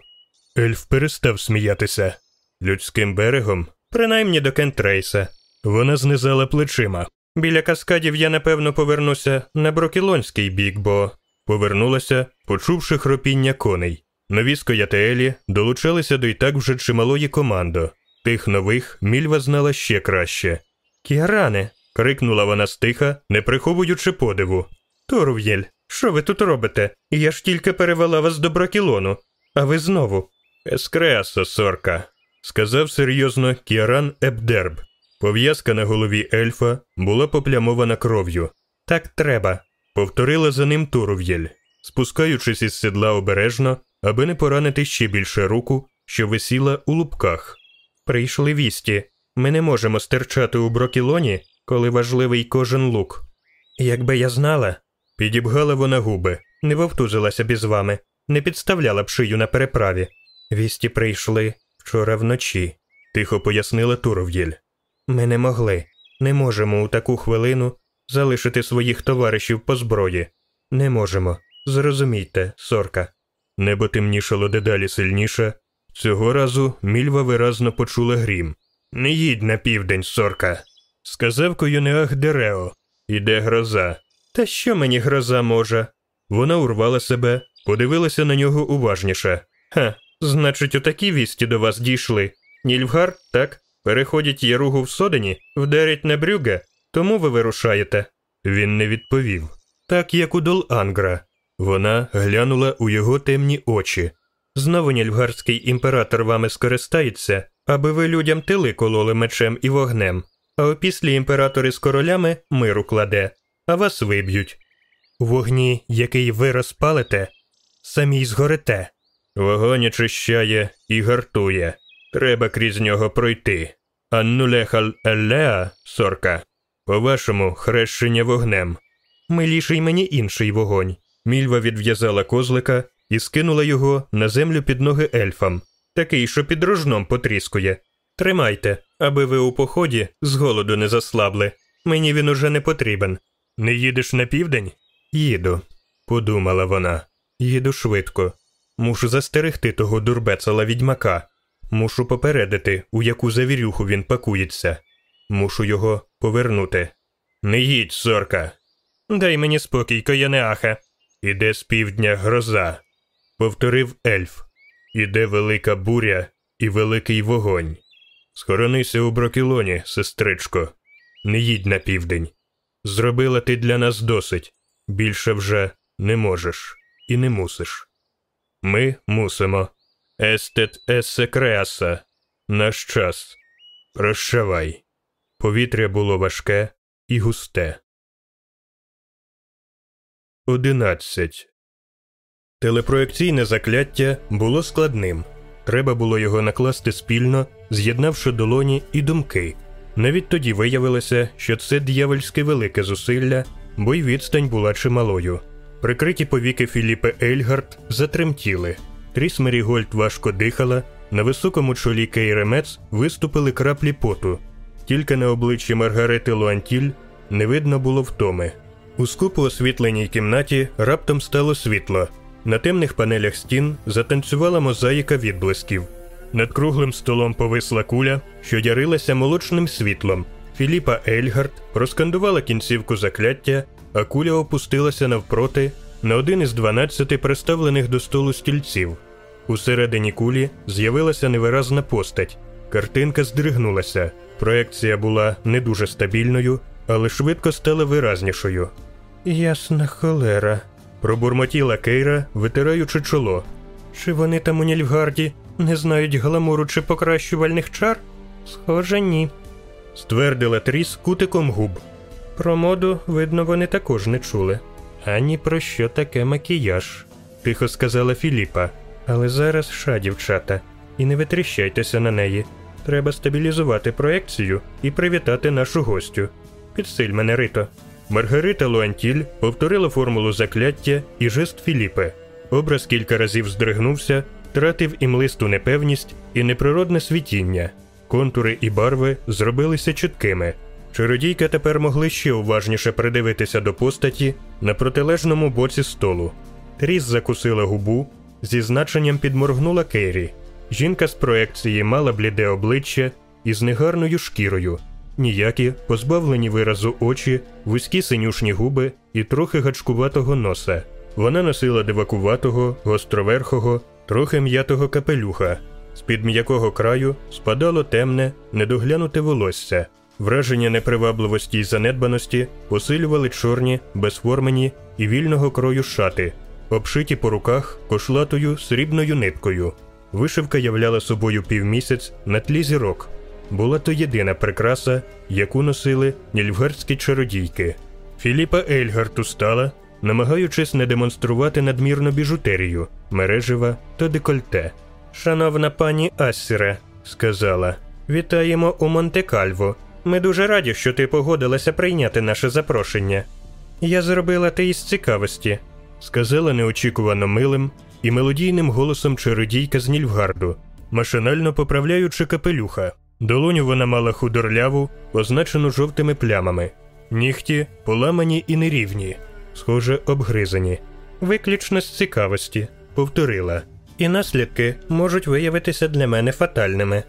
Ельф перестав сміятися. Людським берегом, принаймні до Кентрейса. Вона знизала плечима. Біля каскадів я напевно повернуся на брокілонський бік, бо Повернулася, почувши хропіння коней. Нові скоятеелі долучалися до й так вже чималої командо. Тих нових мільва знала ще краще. Кіаране. крикнула вона стиха, не приховуючи подиву. Торув'єль, що ви тут робите? Я ж тільки перевела вас до бракілону, а ви знову. Ескреасо, сорка, сказав серйозно Кіаран Ебдерб. Пов'язка на голові ельфа була поплямована кров'ю. Так треба. Повторила за ним Турув'єль, спускаючись із седла обережно, аби не поранити ще більше руку, що висіла у лупках. Прийшли вісті. Ми не можемо стерчати у брокілоні, коли важливий кожен лук. Якби я знала, підібгала вона губи, не вовтузилася б із вами, не підставляла б шию на переправі. Вісті прийшли вчора вночі, тихо пояснила Туров'єль. Ми не могли, не можемо у таку хвилину залишити своїх товаришів по зброї. Не можемо. Зрозумійте, сорка. Небо темнішало дедалі сильніше. Цього разу мільва виразно почула грім. Не їдь на південь, сорка. Сказав Коюнеах Дерео. Іде гроза. Та що мені гроза може? Вона урвала себе, подивилася на нього уважніше. Ха, значить, отакі вісті до вас дійшли. Нільфгар, так? Переходять яругу в содені, вдарять на брюге, тому ви вирушаєте. Він не відповів. Так як у Дол Ангра. Вона глянула у його темні очі. Знову нільфгарський імператор вами скористається, аби ви людям тили кололи мечем і вогнем, а опісля імператори з королями миру кладе, а вас виб'ють. У вогні, який ви розпалите, самі згорите. Вогонь очищає і гартує. Треба крізь нього пройти. Аннулехал елеа, сорка. По-вашому, хрещення вогнем. Миліший мені інший вогонь. Мільва відв'язала козлика і скинула його на землю під ноги ельфам, такий, що під рожном потріскує. Тримайте, аби ви у поході з голоду не заслабли. Мені він уже не потрібен. Не їдеш на південь? Їду, подумала вона. Їду швидко. Мушу застерегти того дурбецала відьмака. Мушу попередити, у яку завірюху він пакується. Мушу його повернути. Не їдь, сорка. Дай мені спокій, Коянеахе. Іде з півдня гроза, повторив ельф. Іде велика буря і великий вогонь. Схоронися у брокілоні, сестричко. Не їдь на південь. Зробила ти для нас досить. Більше вже не можеш і не мусиш. Ми мусимо. Естет есе креаса. Наш час. Прощавай. Повітря було важке і густе. Одинадцять. Телепроекційне закляття було складним. Треба було його накласти спільно, з'єднавши долоні і думки. Навіть тоді виявилося, що це диявольське велике зусилля, бо й відстань була чималою. Прикриті повіки Філіппи Ейльгарт затремтіли. Тріс Мерігольд важко дихала, на високому чолі Кейри Мец виступили краплі поту. Тільки на обличчі Маргарети Луантіль не видно було втоми. У скупо освітленій кімнаті раптом стало світло. На темних панелях стін затанцювала мозаїка відблисків. Над круглим столом повисла куля, що ярилася молочним світлом. Філіпа Ельгард розкандувала кінцівку закляття, а куля опустилася навпроти на один із дванадцяти приставлених до столу стільців. Усередині кулі з'явилася невиразна постать. Картинка здригнулася. Проекція була не дуже стабільною, але швидко стала виразнішою. Ясна холера, пробурмотіла Кейра, витираючи чоло. Чи вони там у Нільфгарді не знають гламуру чи покращувальних чар? Схоже, ні. Ствердила Тріс кутиком губ. Про моду, видно, вони також не чули. Ані про що таке макіяж, тихо сказала Філіпа. Але зараз ша, дівчата, і не витріщайтеся на неї. Треба стабілізувати проекцію і привітати нашу гостю. Підсиль мене Рито. Маргарита Луантіль повторила формулу закляття і жест Філіпе. Образ кілька разів здригнувся, втратив і млисту непевність і неприродне світіння. Контури і барви зробилися чіткими. Чародійка тепер могли ще уважніше придивитися до постаті на протилежному боці столу. Тріс закусила губу, зі значенням підморгнула Керрі. Жінка з проекції мала бліде обличчя із негарною шкірою, ніякі, позбавлені виразу очі, вузькі синюшні губи і трохи гачкуватого носа. Вона носила дивакуватого, гостроверхого, трохи м'ятого капелюха. З-під м'якого краю спадало темне, недоглянуте волосся. Враження непривабливості й занедбаності посилювали чорні, безформені і вільного крою шати, обшиті по руках кошлатою срібною ниткою. Вишивка являла собою півмісяць на тлі зірок. Була то єдина прикраса, яку носили нільфгардські чародійки. Філіпа Ельгард устала, намагаючись не демонструвати надмірну біжутерію, мережева та декольте. Шановна пані Ассіре, сказала, вітаємо у Монте-Кальво. Ми дуже раді, що ти погодилася прийняти наше запрошення. Я зробила те із цікавості, сказала неочікувано милим і мелодійним голосом чародійка з Нільфгарду, машинально поправляючи капелюха. Долоню вона мала худорляву, означену жовтими плямами, нігті поламані і нерівні, схоже, обгризані. Виключно з цікавості, повторила. І наслідки можуть виявитися для мене фатальними.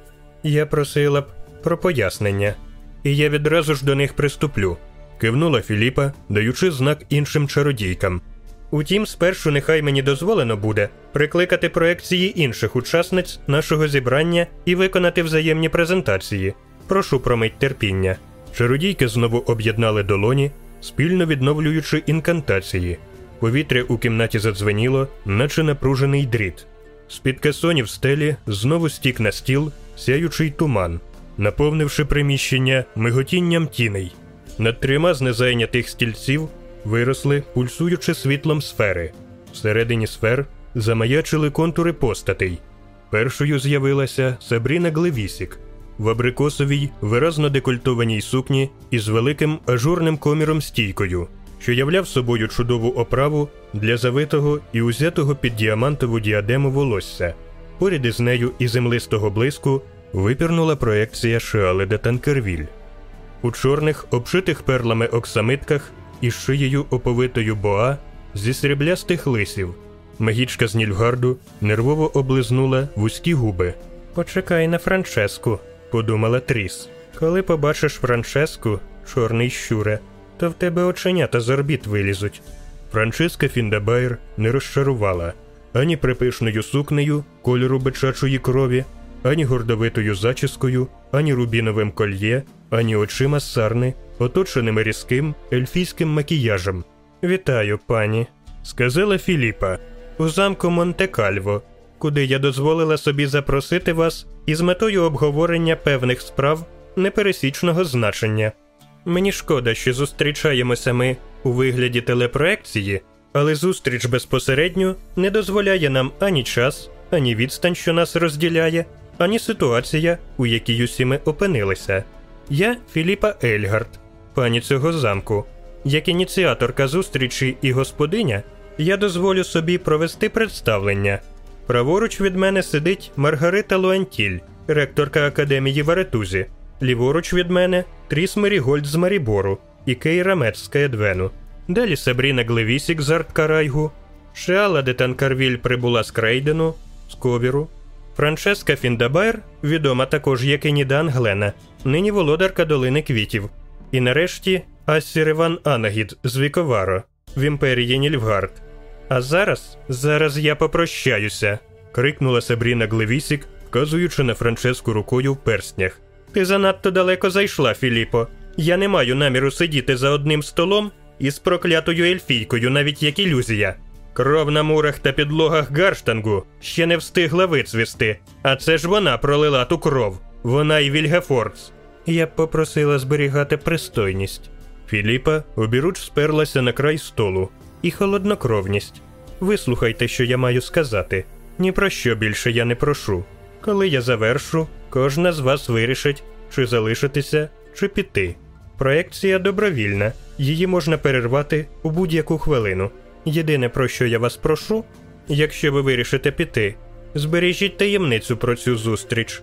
Я просила б про пояснення, і я відразу ж до них приступлю, кивнула Філіпа, даючи знак іншим чародійкам. Утім, спершу нехай мені дозволено буде прикликати проекції інших учасниць нашого зібрання і виконати взаємні презентації. Прошу про мить терпіння. Чародійки знову об'єднали долоні, спільно відновлюючи інкантації. Повітря у кімнаті задзвеніло, наче напружений дріт. З-під кесонів стелі знову стік на стіл, сяючий туман, наповнивши приміщення миготінням тіней. Над трьома з незайнятих стільців виросли, пульсуючи світлом сфери. Всередині сфер замаячили контури постатей. Першою з'явилася Сабріна Глевісік в абрикосовій, виразно декольтованій сукні із великим ажурним коміром стійкою, що являв собою чудову оправу для завитого і узятого під діамантову діадему волосся. Поряд із нею і землистого блиску випірнула проекція Шеали де Танкервіль. У чорних, обшитих перлами оксамитках із шиєю оповитою боа зі сріблястих лисів. Магічка з Нільфгарду нервово облизнула вузькі губи. Почекай на Франческу, подумала Тріс. Коли побачиш Франческу, чорний щуре, то в тебе оченята з орбіт вилізуть. Франческа Фіндабайр не розчарувала ані припишною сукнею кольору бичачої крові, ані гордовитою зачіскою, ані рубіновим кольє, ані очима сарни, оточеними різким ельфійським макіяжем. Вітаю, пані, сказала Філіпа. У замку Монте-Кальво, куди я дозволила собі запросити вас із метою обговорення певних справ непересічного значення. Мені шкода, що зустрічаємося ми у вигляді телепроекції, але зустріч безпосередньо не дозволяє нам ані час, ані відстань, що нас розділяє, ані ситуація, у якій усі ми опинилися. Я Філіппа Ейльгарт, пані цього замку. Як ініціаторка зустрічі і господиня, я дозволю собі провести представлення. Праворуч від мене сидить Маргарита Лоантіль, ректорка академії в Аретузі. Ліворуч від мене Тріс Мерігольд з Марібору і Кейра Мец з Каедвену. Далі Сабріна Глевісік з Арткарайгу, Шеала де Танкарвіль прибула з Крейдену, з Ковіру, Франческа Фіндабайр, відома також як Енід ан Глеанна, нині володарка долини квітів. І нарешті Ассіреван Анагід з Віковаро в імперії Нільфгард. А зараз, зараз я попрощаюся, крикнула Сабріна Глевісік, вказуючи на Франческу рукою в перстнях. Ти занадто далеко зайшла, Філіпо. Я не маю наміру сидіти за одним столом із проклятою ельфійкою, навіть як ілюзія. Кров на мурах та підлогах Гарштангу ще не встигла вицвісти, а це ж вона пролила ту кров, вона і Вільгефордс. Я б попросила зберігати пристойність. Філіпа обіруч сперлася на край столу і холоднокровність. Вислухайте, що я маю сказати. Ні про що більше я не прошу. Коли я завершу, кожна з вас вирішить, чи залишитися, чи піти. Проекція добровільна, її можна перервати у будь-яку хвилину. Єдине, про що я вас прошу, якщо ви вирішите піти, збережіть таємницю про цю зустріч.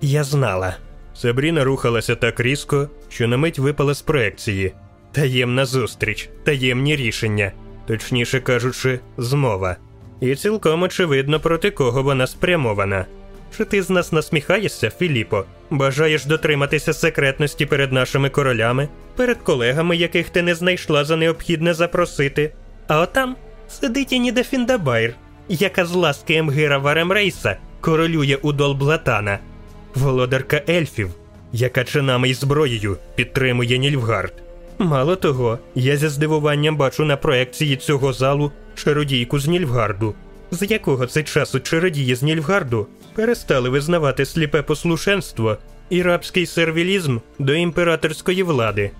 Я знала. Сабріна рухалася так різко, що на мить випала з проекції. Таємна зустріч, таємні рішення, точніше кажучи, змова. І цілком очевидно, проти кого вона спрямована. Чи ти з нас насміхаєшся, Філіпо? Бажаєш дотриматися секретності перед нашими королями, перед колегами, яких ти не знайшла за необхідне запросити? А отам сидить Ініда Фіндабайр, яка з ласки Емгира Варемрейса королює у Долблатана, володарка ельфів, яка чинами і зброєю підтримує Нільфгард. Мало того, я зі здивуванням бачу на проекції цього залу чародійку з Нільфгарду, з якого це часу чародії з Нільфгарду перестали визнавати сліпе послушенство і рабський сервілізм до імператорської влади.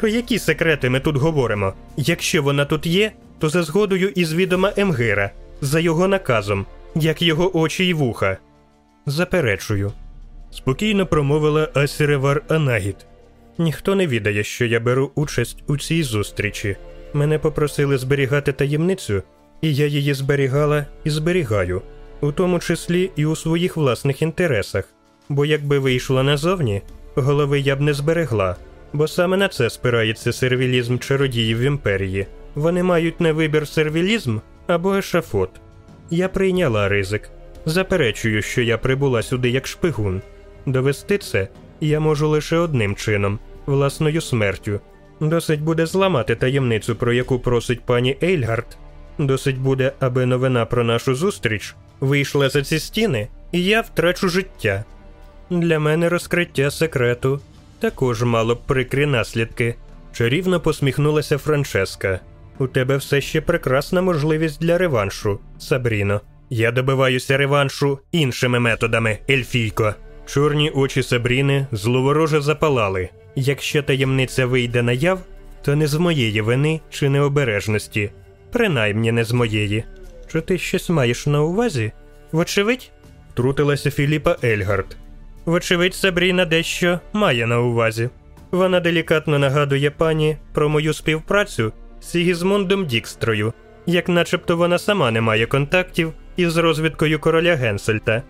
Про які секрети ми тут говоримо? Якщо вона тут є, то за згодою із відома Емгира, за його наказом, як його очі й вуха. Заперечую. Спокійно промовила Асіревар Анагіт. Ніхто не відає, що я беру участь у цій зустрічі. Мене попросили зберігати таємницю, і я її зберігала і зберігаю, у тому числі і у своїх власних інтересах. Бо якби вийшла назовні, голови я б не зберегла, бо саме на це спирається сервілізм чародіїв в імперії. Вони мають на вибір сервілізм або ешафот. Я прийняла ризик. Заперечую, що я прибула сюди як шпигун. Довести це я можу лише одним чином власною смертю. Досить буде зламати таємницю, про яку просить пані Ейльгард. Досить буде, аби новина про нашу зустріч вийшла за ці стіни, і я втрачу життя. Для мене розкриття секрету також мало б прикрі наслідки. Чарівно посміхнулася Франческа. У тебе все ще прекрасна можливість для реваншу, Сабріно. Я добиваюся реваншу іншими методами, Ельфійко. Чорні очі Сабріни зловороже запалали. Якщо таємниця вийде наяв, то не з моєї вини чи необережності, принаймні не з моєї. Чи ти щось маєш на увазі? Вочевидь, втрутилася Філіппа Ейльгарт. Вочевидь, Сабріна дещо має на увазі. Вона делікатно нагадує пані про мою співпрацю з Сігізмундом Дікстрою, як начебто вона сама не має контактів із розвідкою короля Генсельта.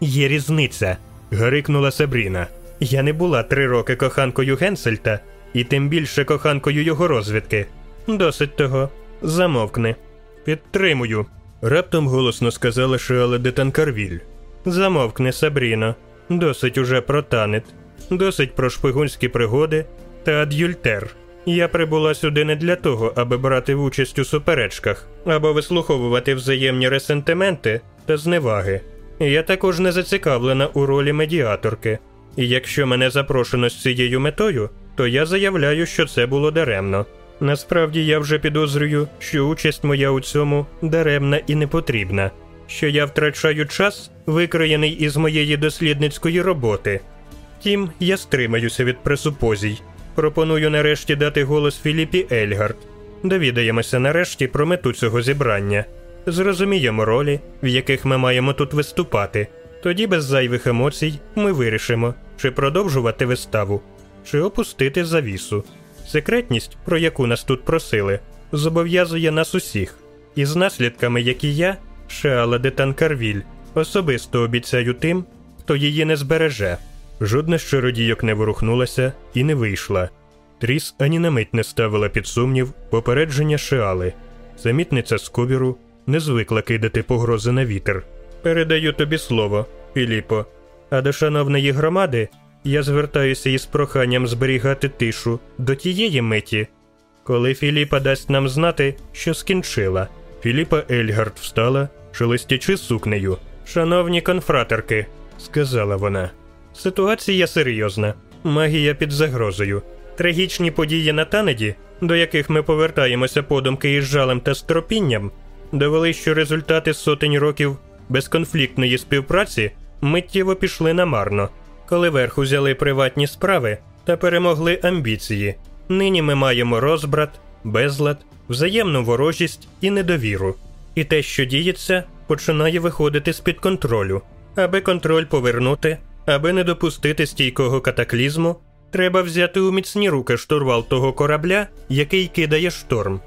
Є різниця, гарикнула Сабріна. Я не була три роки коханкою Генсельта, і тим більше коханкою його розвідки. Досить того, замовкни. Підтримую. Раптом голосно сказала Шеала де Танкарвіль. Замовкни, Сабріно. Досить уже про танет, досить про шпигунські пригоди та ад'юльтер. Я прибула сюди не для того, аби брати участь у суперечках або вислуховувати взаємні ресентименти та зневаги. Я також не зацікавлена у ролі медіаторки, і якщо мене запрошено з цією метою, то я заявляю, що це було даремно. Насправді я вже підозрюю, що участь моя у цьому даремна і не потрібна, що я втрачаю час, викроєний із моєї дослідницької роботи. Втім, я стримаюся від пресупозій. Пропоную нарешті дати голос Філіпі Ельгард. Довідаємося нарешті про мету цього зібрання. Зрозуміємо ролі, в яких ми маємо тут виступати. Тоді без зайвих емоцій ми вирішимо, чи продовжувати виставу, чи опустити завісу. Секретність, про яку нас тут просили, зобов'язує нас усіх, і з наслідками, як і я, Шеала де Танкарвіль, особисто обіцяю тим, хто її не збереже. Жодна з чародійок не ворухнулася і не вийшла. Тріс ані на мить не ставила під сумнів попередження Шеали. Замітниця Скобіру не звикла кидати погрози на вітер. Передаю тобі слово, Філіпо. А до шановної громади я звертаюся із проханням зберігати тишу до тієї миті, коли Філіпа дасть нам знати, що скінчила. Філіпа Ельгард встала, шелестячи сукнею. Шановні конфратерки, сказала вона. Ситуація серйозна, магія під загрозою. Трагічні події на Танеді, до яких ми повертаємося подумки із жалем та стропінням, довели, що результати сотень років безконфліктної співпраці миттєво пішли намарно, коли верх узяли приватні справи та перемогли амбіції. Нині ми маємо розбрат, безлад, взаємну ворожість і недовіру. І те, що діється, починає виходити з-під контролю. Аби контроль повернути, аби не допустити стійкого катаклізму, треба взяти у міцні руки штурвал того корабля, який кидає шторм.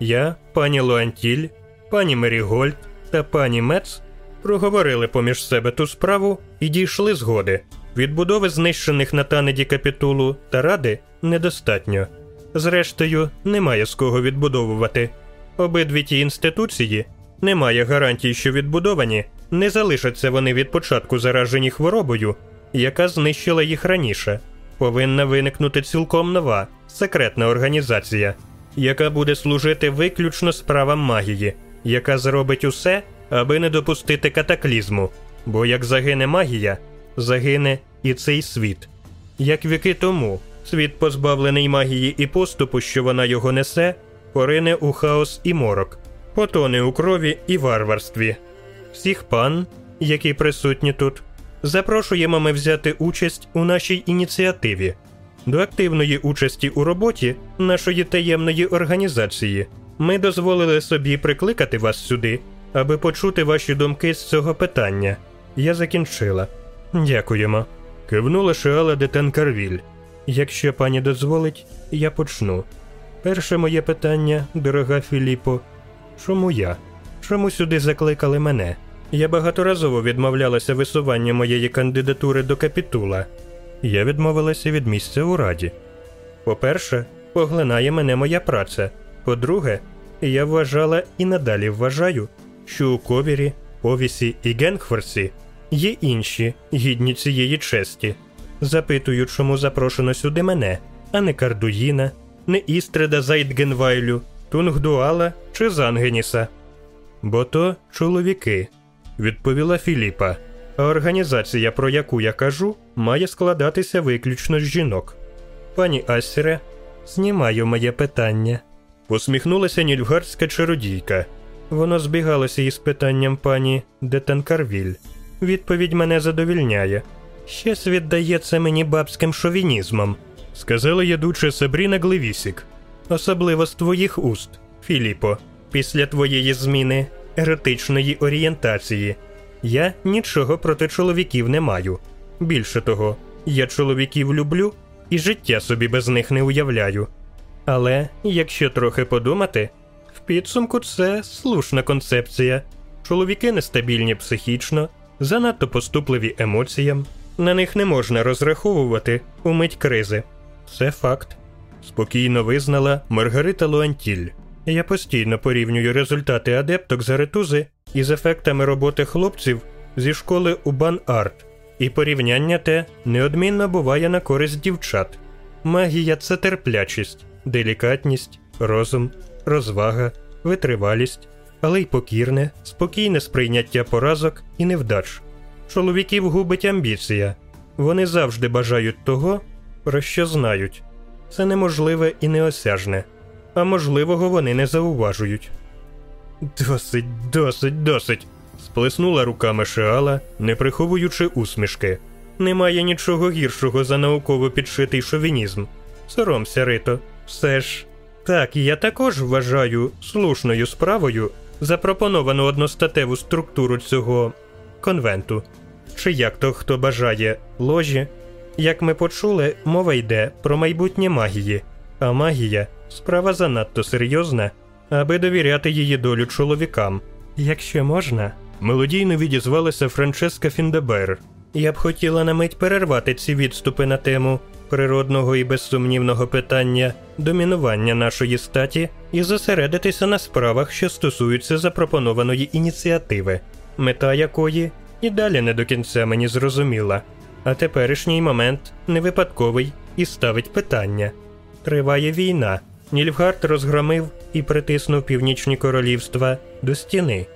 Я, пані Луантіль, пані Мерігольд та пані Мец проговорили поміж себе ту справу і дійшли згоди. Відбудови знищених на танеді капітулу та ради недостатньо. Зрештою, немає з кого відбудовувати. Обидві ті інституції немає гарантій, що відбудовані, не залишаться вони від початку заражені хворобою, яка знищила їх раніше. Повинна виникнути цілком нова секретна організація, яка буде служити виключно справам магії, яка зробить усе, аби не допустити катаклізму. Бо як загине магія, загине і цей світ. Як віки тому, світ, позбавлений магії і поступу, що вона його несе, порине у хаос і морок, потоне у крові і варварстві. Всіх пан, які присутні тут, запрошуємо ми взяти участь у нашій ініціативі до активної участі у роботі нашої таємної організації. Ми дозволили собі прикликати вас сюди, аби почути ваші думки з цього питання. Я закінчила. Дякуємо. Кивнула Шеала де Танкарвіль. Якщо пані дозволить, я почну. Перше моє питання, дорога Філіпо, чому я? Чому сюди закликали мене? Я багаторазово відмовлялася висування моєї кандидатури до капітула. Я відмовилася від місця у раді. По-перше, поглинає мене моя праця. По-друге, я вважала і надалі вважаю, що у ковірі, Овісі і Генгфорсі є інші гідні цієї честі. Запитую, чому запрошено сюди мене, а не Кардуїна, не Істреда Зайдгенвайлю, Тунгдуала чи Зангеніса. Бо то чоловіки, відповіла Філіпа. А організація, про яку я кажу, має складатися виключно з жінок. Пані Ассере, знімаю моє питання. Посміхнулася нільфгардська чародійка. Воно збігалося із питанням пані Детанкарвіль. Відповідь мене задовільняє. Щось віддається мені бабським шовінізмом, сказала ядуча Сабріна Глевісік. Особливо з твоїх уст, Філіпо, після твоєї зміни еретичної орієнтації. Я нічого проти чоловіків не маю. Більше того, я чоловіків люблю і життя собі без них не уявляю. Але якщо трохи подумати, в підсумку це слушна концепція. Чоловіки нестабільні психічно, занадто поступливі емоціям, на них не можна розраховувати у мить кризи. Це факт. Спокійно визнала Маргарита Луантіль. Я постійно порівнюю результати адепток з аретузи із ефектами роботи хлопців зі школи Убан Арт, і порівняння те неодмінно буває на користь дівчат. Магія це терплячість, делікатність, розум, розвага, витривалість, але й покірне, спокійне сприйняття поразок і невдач. Чоловіків губить амбіція. Вони завжди бажають того, про що знають. Це неможливе і неосяжне, а можливого вони не зауважують. Досить, досить, досить. сплеснула руками Шеала, не приховуючи усмішки. Немає нічого гіршого за науково підшитий шовінізм. Соромся, Рито, все ж. Так, я також вважаю слушною справою запропоновану одностатеву структуру цього конвенту. Чи як то хто бажає ложі? Як ми почули, мова йде про майбутнє магії, а магія справа занадто серйозна, аби довіряти її долю чоловікам. Якщо можна, мелодійно відізвалася Франческа Фіндебер. Я б хотіла на мить перервати ці відступи на тему природного і безсумнівного питання домінування нашої статі і зосередитися на справах, що стосуються запропонованої ініціативи, мета якої і далі не до кінця мені зрозуміла. А теперішній момент не випадковий і ставить питання. Триває війна. Нільфгард розгромив і притиснув північні королівства до стіни.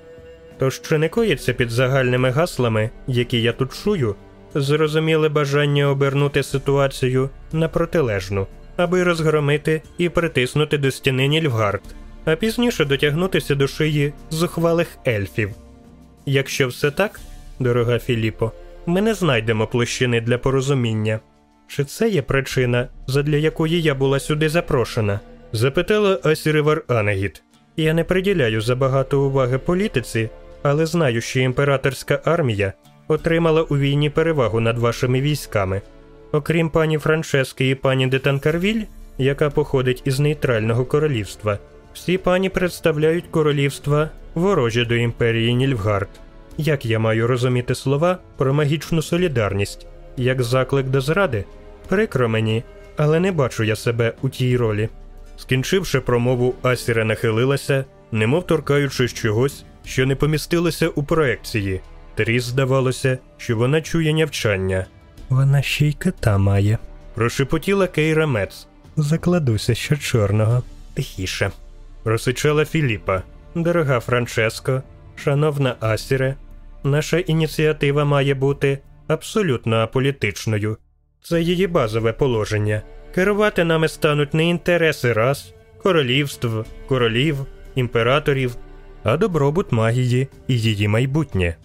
Тож чи не коїться під загальними гаслами, які я тут чую, зрозуміле бажання обернути ситуацію на протилежну, аби розгромити і притиснути до стіни Нільфгард, а пізніше дотягнутися до шиї зухвалих ельфів. Якщо все так, дорога Філіпо, ми не знайдемо площини для порозуміння. Чи це є причина, задля якої я була сюди запрошена? запитала Асіривар Анегіт. Я не приділяю забагато уваги політиці, але знаю, що імператорська армія отримала у війні перевагу над вашими військами. Окрім пані Франчески і пані де Танкарвіль, яка походить із нейтрального королівства, всі пані представляють королівства ворожі до імперії Нільфгард. Як я маю розуміти слова про магічну солідарність, як заклик до зради? Прикро мені, але не бачу я себе у тій ролі. Скінчивши промову, Асіра нахилилася, немов торкаючись чогось, що не помістилося у проекції. Тріс здавалося, що вона чує нявчання. Вона ще й кита має. Прошепотіла Кейра Мец. Закладуся, що чорного. Тихіше. Розсичала Філіпа. Дорога Франческо, шановна Асіре, наша ініціатива має бути абсолютно аполітичною. Це її базове положення. Керувати нами стануть не інтереси рас, королівств, королів, імператорів, а добробут магії і її майбутнє.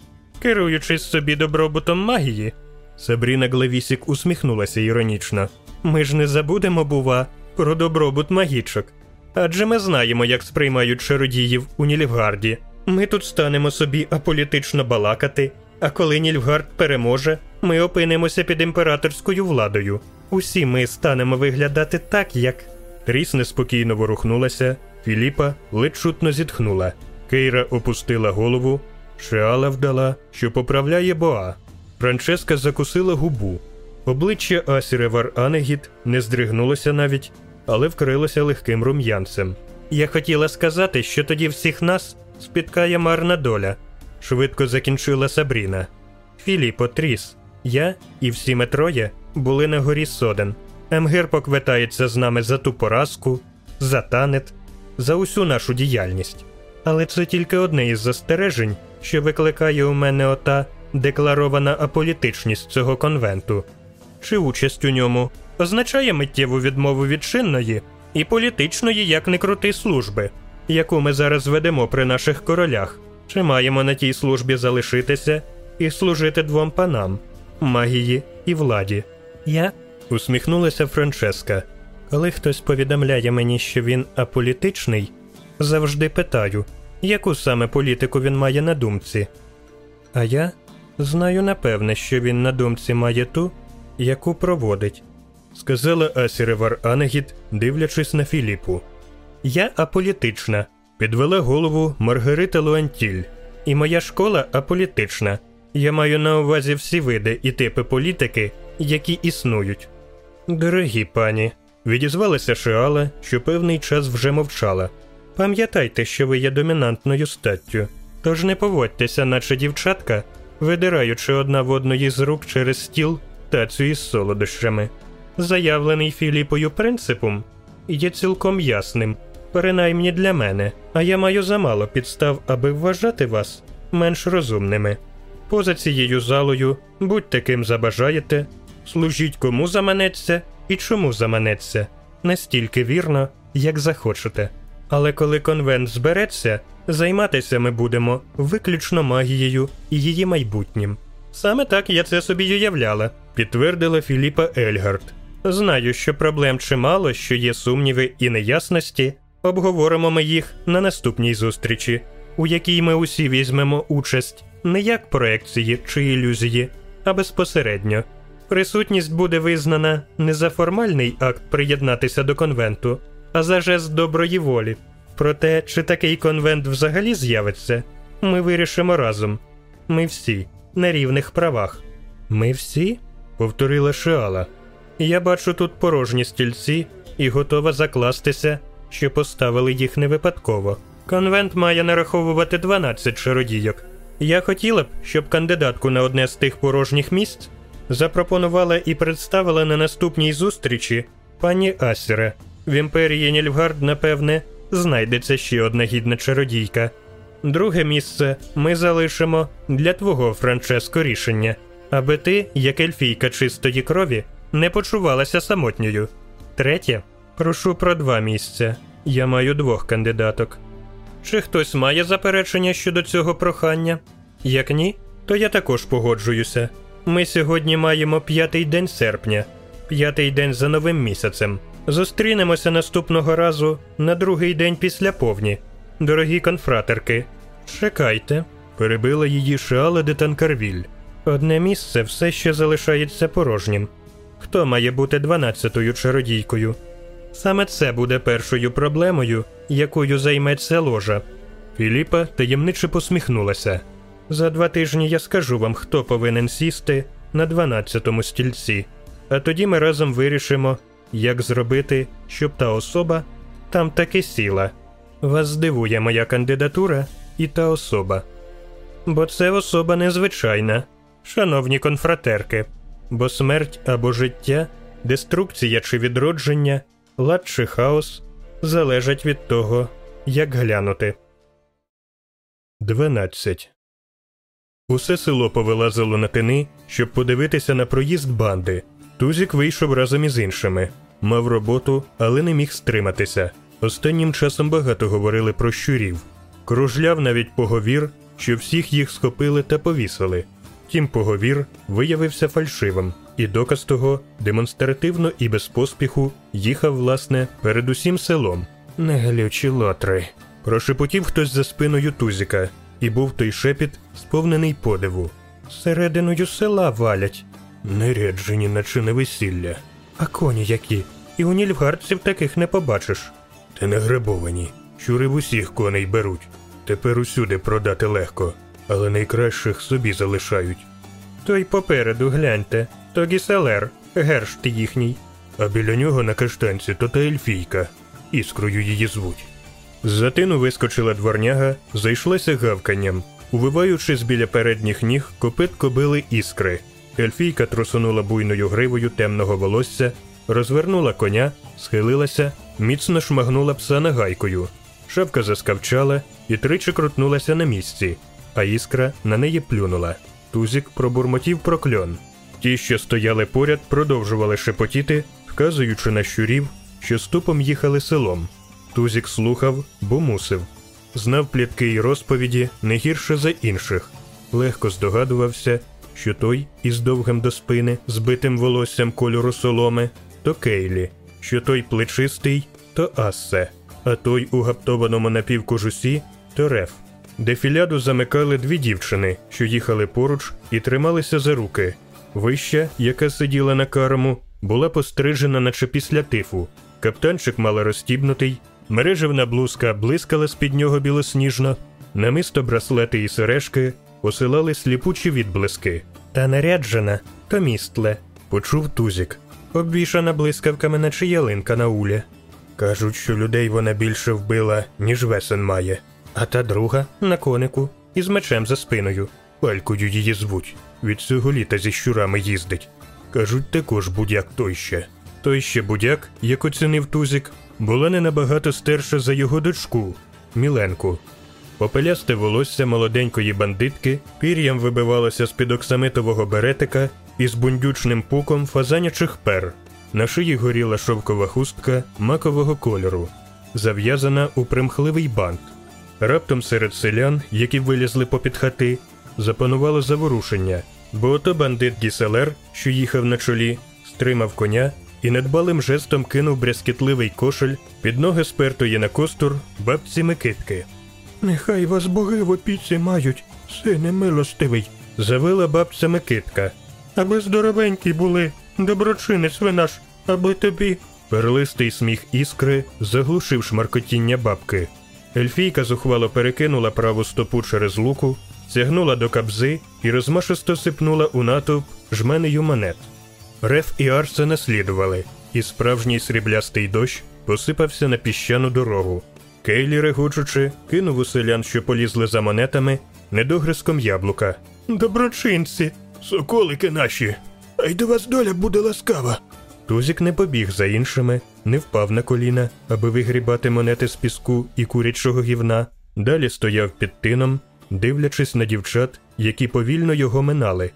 Керуючись собі добробутом магії, Сабріна Главісік усміхнулася іронічно. Ми ж не забудемо, бува, про добробут магічок. Адже ми знаємо, як сприймають чародіїв у Нільфгарді. Ми тут станемо собі аполітично балакати, а коли Нільфгард переможе, ми опинимося під імператорською владою. Усі ми станемо виглядати так, як. Тріс неспокійно ворухнулася, Філіпа ледь чутно зітхнула. Кейра опустила голову, Шеала вдала, що поправляє Боа. Франческа закусила губу. Обличчя Ассіре вар Анагид не здригнулося навіть, але вкрилося легким рум'янцем. Я хотіла сказати, що тоді всіх нас спіткає марна доля, швидко закінчила Сабріна. Філіпо, Тріс, я і всі ми троє були на горі Соден. Емгир поквитається з нами за ту поразку, за танет, за усю нашу діяльність. Але це тільки одне із застережень, що викликає у мене ота декларована аполітичність цього конвенту. Чи участь у ньому означає миттєву відмову від чинної і політичної, як не крути служби, яку ми зараз ведемо при наших королях, чи маємо на тій службі залишитися і служити двом панам магії і владі? Я усміхнулася Франческа. Коли хтось повідомляє мені, що він аполітичний, завжди питаю, яку саме політику він має на думці. А я знаю напевне, що він на думці має ту, яку проводить, сказала Асіревар Анегіт, дивлячись на Філіпу. Я аполітична, підвела голову Маргарита Луантіль, і моя школа аполітична. Я маю на увазі всі види і типи політики, які існують. Дорогі пані, відізвалася Шеала, що певний час вже мовчала. Пам'ятайте, що ви є домінантною статтю, тож не поводьтеся, наче дівчатка, видираючи одна в одної з рук через стіл тацю із солодощами. Заявлений Філіпою принципом є цілком ясним, принаймні для мене, а я маю замало підстав, аби вважати вас менш розумними. Поза цією залою будьте ким забажаєте, служіть кому заманеться і чому заманеться, настільки вірно, як захочете. Але коли конвент збереться, займатися ми будемо виключно магією і її майбутнім. Саме так я це собі уявляла, підтвердила Філіпа Ельгард. Знаю, що проблем чимало, що є сумніви і неясності. Обговоримо ми їх на наступній зустрічі, у якій ми усі візьмемо участь не як проекції чи ілюзії, а безпосередньо. Присутність буде визнана не за формальний акт приєднатися до конвенту, а за жест доброї волі. Про те, чи такий конвент взагалі з'явиться, ми вирішимо разом. Ми всі на рівних правах. Ми всі? повторила Шиала. Я бачу тут порожні стільці і готова закластися, що поставили їх не випадково. Конвент має нараховувати 12 чародійок. Я хотіла б, щоб кандидатку на одне з тих порожніх місць запропонувала і представила на наступній зустрічі пані Асіре. В імперії Нільфгард, напевне, знайдеться ще одна гідна чародійка. Друге місце ми залишимо для твого Франческо рішення, аби ти, як ельфійка чистої крові, не почувалася самотньою. Третє, прошу про два місця. Я маю двох кандидаток. Чи хтось має заперечення щодо цього прохання? Як ні, то я також погоджуюся. Ми сьогодні маємо п'ятий день серпня, п'ятий день за новим місяцем. Зустрінемося наступного разу на другий день після повні. Дорогі конфратерки, чекайте, перебила її Шеала де Танкарвіль. Одне місце все ще залишається порожнім. Хто має бути дванадцятою чародійкою? Саме це буде першою проблемою, якою займеться ложа. Філіпа таємниче посміхнулася. За два тижні я скажу вам, хто повинен сісти на дванадцятому стільці, а тоді ми разом вирішимо, як зробити, щоб та особа там таки сіла. Вас здивує моя кандидатура і та особа. Бо це особа незвичайна, шановні конфратерки, бо смерть або життя, деструкція чи відродження, лад чи хаос залежать від того, як глянути. 12. Усе село повилазило на тини, щоб подивитися на проїзд банди. Тузік вийшов разом із іншими. Мав роботу, але не міг стриматися. Останнім часом багато говорили про щурів. Кружляв навіть поговір, що всіх їх схопили та повісили. Тім поговір виявився фальшивим, і доказ того демонстративно і без поспіху їхав, власне, перед усім селом. Неглючі лотри. Прошепотів хтось за спиною Тузіка, і був той шепіт, сповнений подиву. Серединою села валять. Неряджені, наче на весілля. А коні які? І у нільфгардців таких не побачиш. Та не грабовані. Щури в усіх коней беруть. Тепер усюди продати легко, але найкращих собі залишають. Той попереду гляньте, то гіселер, гершт їхній. А біля нього на каштанці то та ельфійка. Іскрою її звуть. З тину вискочила дворняга, зайшлася гавканням, увиваючись біля передніх ніг копит кобили іскри. Ельфійка трусунула буйною гривою темного волосся, розвернула коня, схилилася, міцно шмагнула пса нагайкою. Шапка заскавчала і тричі крутнулася на місці, а іскра на неї плюнула. Тузік пробурмотів прокльон. Ті, що стояли поряд, продовжували шепотіти, вказуючи на щурів, що ступом їхали селом. Тузік слухав, бо мусив. Знав плітки й розповіді не гірше за інших. Легко здогадувався, що той із довгим до спини, збитим волоссям кольору соломи, то Кейлі, що той плечистий, то Ассе, а той у гаптованому напівкожусі то Реф. Дефіляду замикали дві дівчини, що їхали поруч і трималися за руки. Вища, яка сиділа на карому, була пострижена, наче після тифу. Каптанчик мала розстібнутий, мережевна блузка блискала з під нього білосніжно, намисто браслети і сережки посилали сліпучі відблиски. Та наряджена, то містле, почув Тузік, обвішана блискавками, наче ялинка на улі. Кажуть, що людей вона більше вбила, ніж весен має. А та друга на конику із мечем за спиною. Палькою її звуть. Від цього літа зі щурами їздить. Кажуть, також будяк той ще. Той ще будяк, як оцінив Тузік, була не набагато стерша за його дочку Міленку. Попелясте волосся молоденької бандитки пір'ям вибивалося з під оксамитового беретика із бундючним пуком фазанячих пер. На шиї горіла шовкова хустка макового кольору, зав'язана у примхливий бант. Раптом серед селян, які вилізли попід хати, запанувало заворушення, бо ото бандит Гіселер, що їхав на чолі, стримав коня і недбалим жестом кинув брязкітливий кошель під ноги спертої на костур бабці Микитки. Нехай вас боги в опіці мають, сине милостивий, завила бабця Микитка. Аби здоровенькі були, доброчинець ви наш, аби тобі. Перлистий сміх іскри заглушив шмаркотіння бабки. Ельфійка зухвало перекинула праву стопу через луку, сягнула до кабзи і розмашисто сипнула у натовп жменею монет. Реф і Арсе наслідували, і справжній сріблястий дощ посипався на піщану дорогу. Кейлі, регочучи, кинув у селян, що полізли за монетами, недогризком яблука. Доброчинці, соколики наші, а й до вас доля буде ласкава. Тузік не побіг за іншими, не впав на коліна, аби вигрібати монети з піску і курячого гівна. Далі стояв під тином, дивлячись на дівчат, які повільно його минали.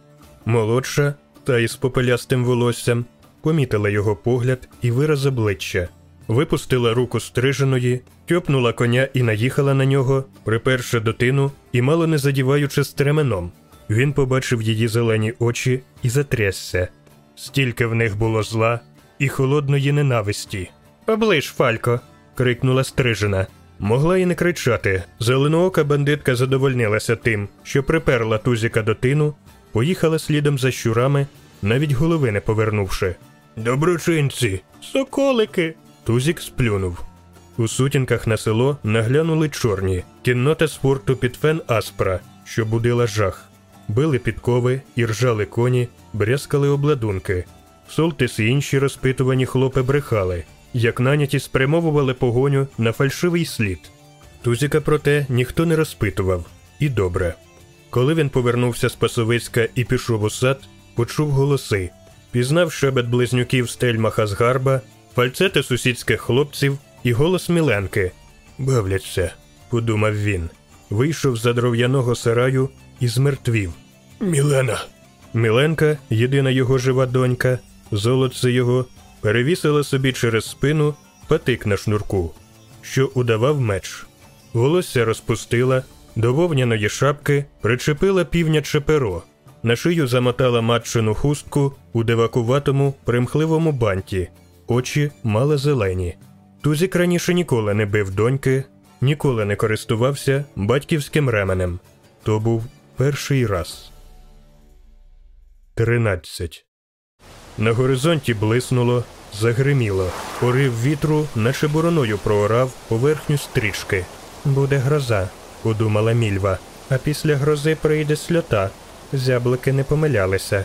Молодша, та із попелястим волоссям, помітила його погляд і вираз обличчя, випустила руку стриженої, тьопнула коня і наїхала на нього, приперши дотину і мало не задіваючи стременом. Він побачив її зелені очі і затрясся. Стільки в них було зла і холодної ненависті. Оближ, Фалько. крикнула стрижена. Могла і не кричати. Зеленоока бандитка задовольнилася тим, що приперла тузіка до тину, поїхала слідом за щурами, навіть голови не повернувши. Доброчинці, соколики. Тузік сплюнув. У сутінках на село наглянули чорні, кіннота спорту під фен Аспра, що будила жах. Били підкови, і ржали коні, брязкали обладунки. Солтис і інші розпитувані хлопи брехали, як наняті спрямовували погоню на фальшивий слід. Тузіка, проте, ніхто не розпитував, і добре. Коли він повернувся з Пасовицька і пішов у сад, почув голоси, пізнав шебет близнюків стельмаха з гарба, фальцети сусідських хлопців і голос Міленки. Бавляться, подумав він. вийшов за дров'яного сараю і змертвів. Мілена. Міленка, єдина його жива донька, золотце його, перевісила собі через спину патик на шнурку, що удавав меч. Волосся розпустила, до вовняної шапки причепила півняче перо, на шию замотала матчину хустку у дивакуватому, примхливому банті, очі мала зелені. Тузік раніше ніколи не бив доньки, ніколи не користувався батьківським ременем. То був перший раз. Тринадцять. На горизонті блиснуло, загриміло. Порив вітру, наче бороною проорав поверхню стрічки. Буде гроза, подумала мільва. А після грози прийде сльота. Зяблики не помилялися.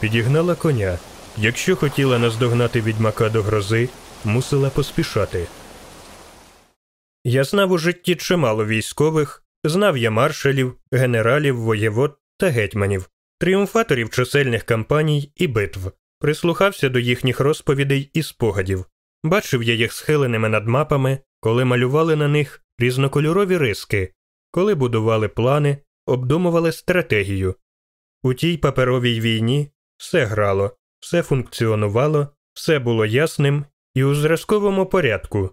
Підігнала коня. Якщо хотіла наздогнати відьмака до грози, мусила поспішати. Я знав у житті чимало військових, знав я маршалів, генералів, воєвод та гетьманів, тріумфаторів чисельних кампаній і битв, прислухався до їхніх розповідей і спогадів, бачив я їх схиленими над мапами, коли малювали на них різнокольорові риски, коли будували плани, обдумували стратегію. У тій паперовій війні все грало, все функціонувало, все було ясним і у зразковому порядку.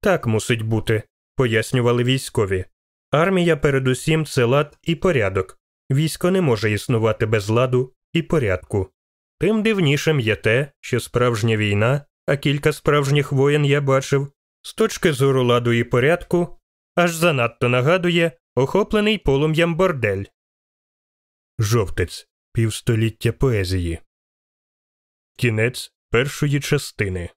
Так мусить бути, пояснювали військові. Армія передусім це лад і порядок. Військо не може існувати без ладу і порядку. Тим дивнішим є те, що справжня війна, а кілька справжніх воєн я бачив, з точки зору ладу і порядку, аж занадто нагадує охоплений полум'ям бордель. Жовтець. Півстоліття поезії. Кінець першої частини.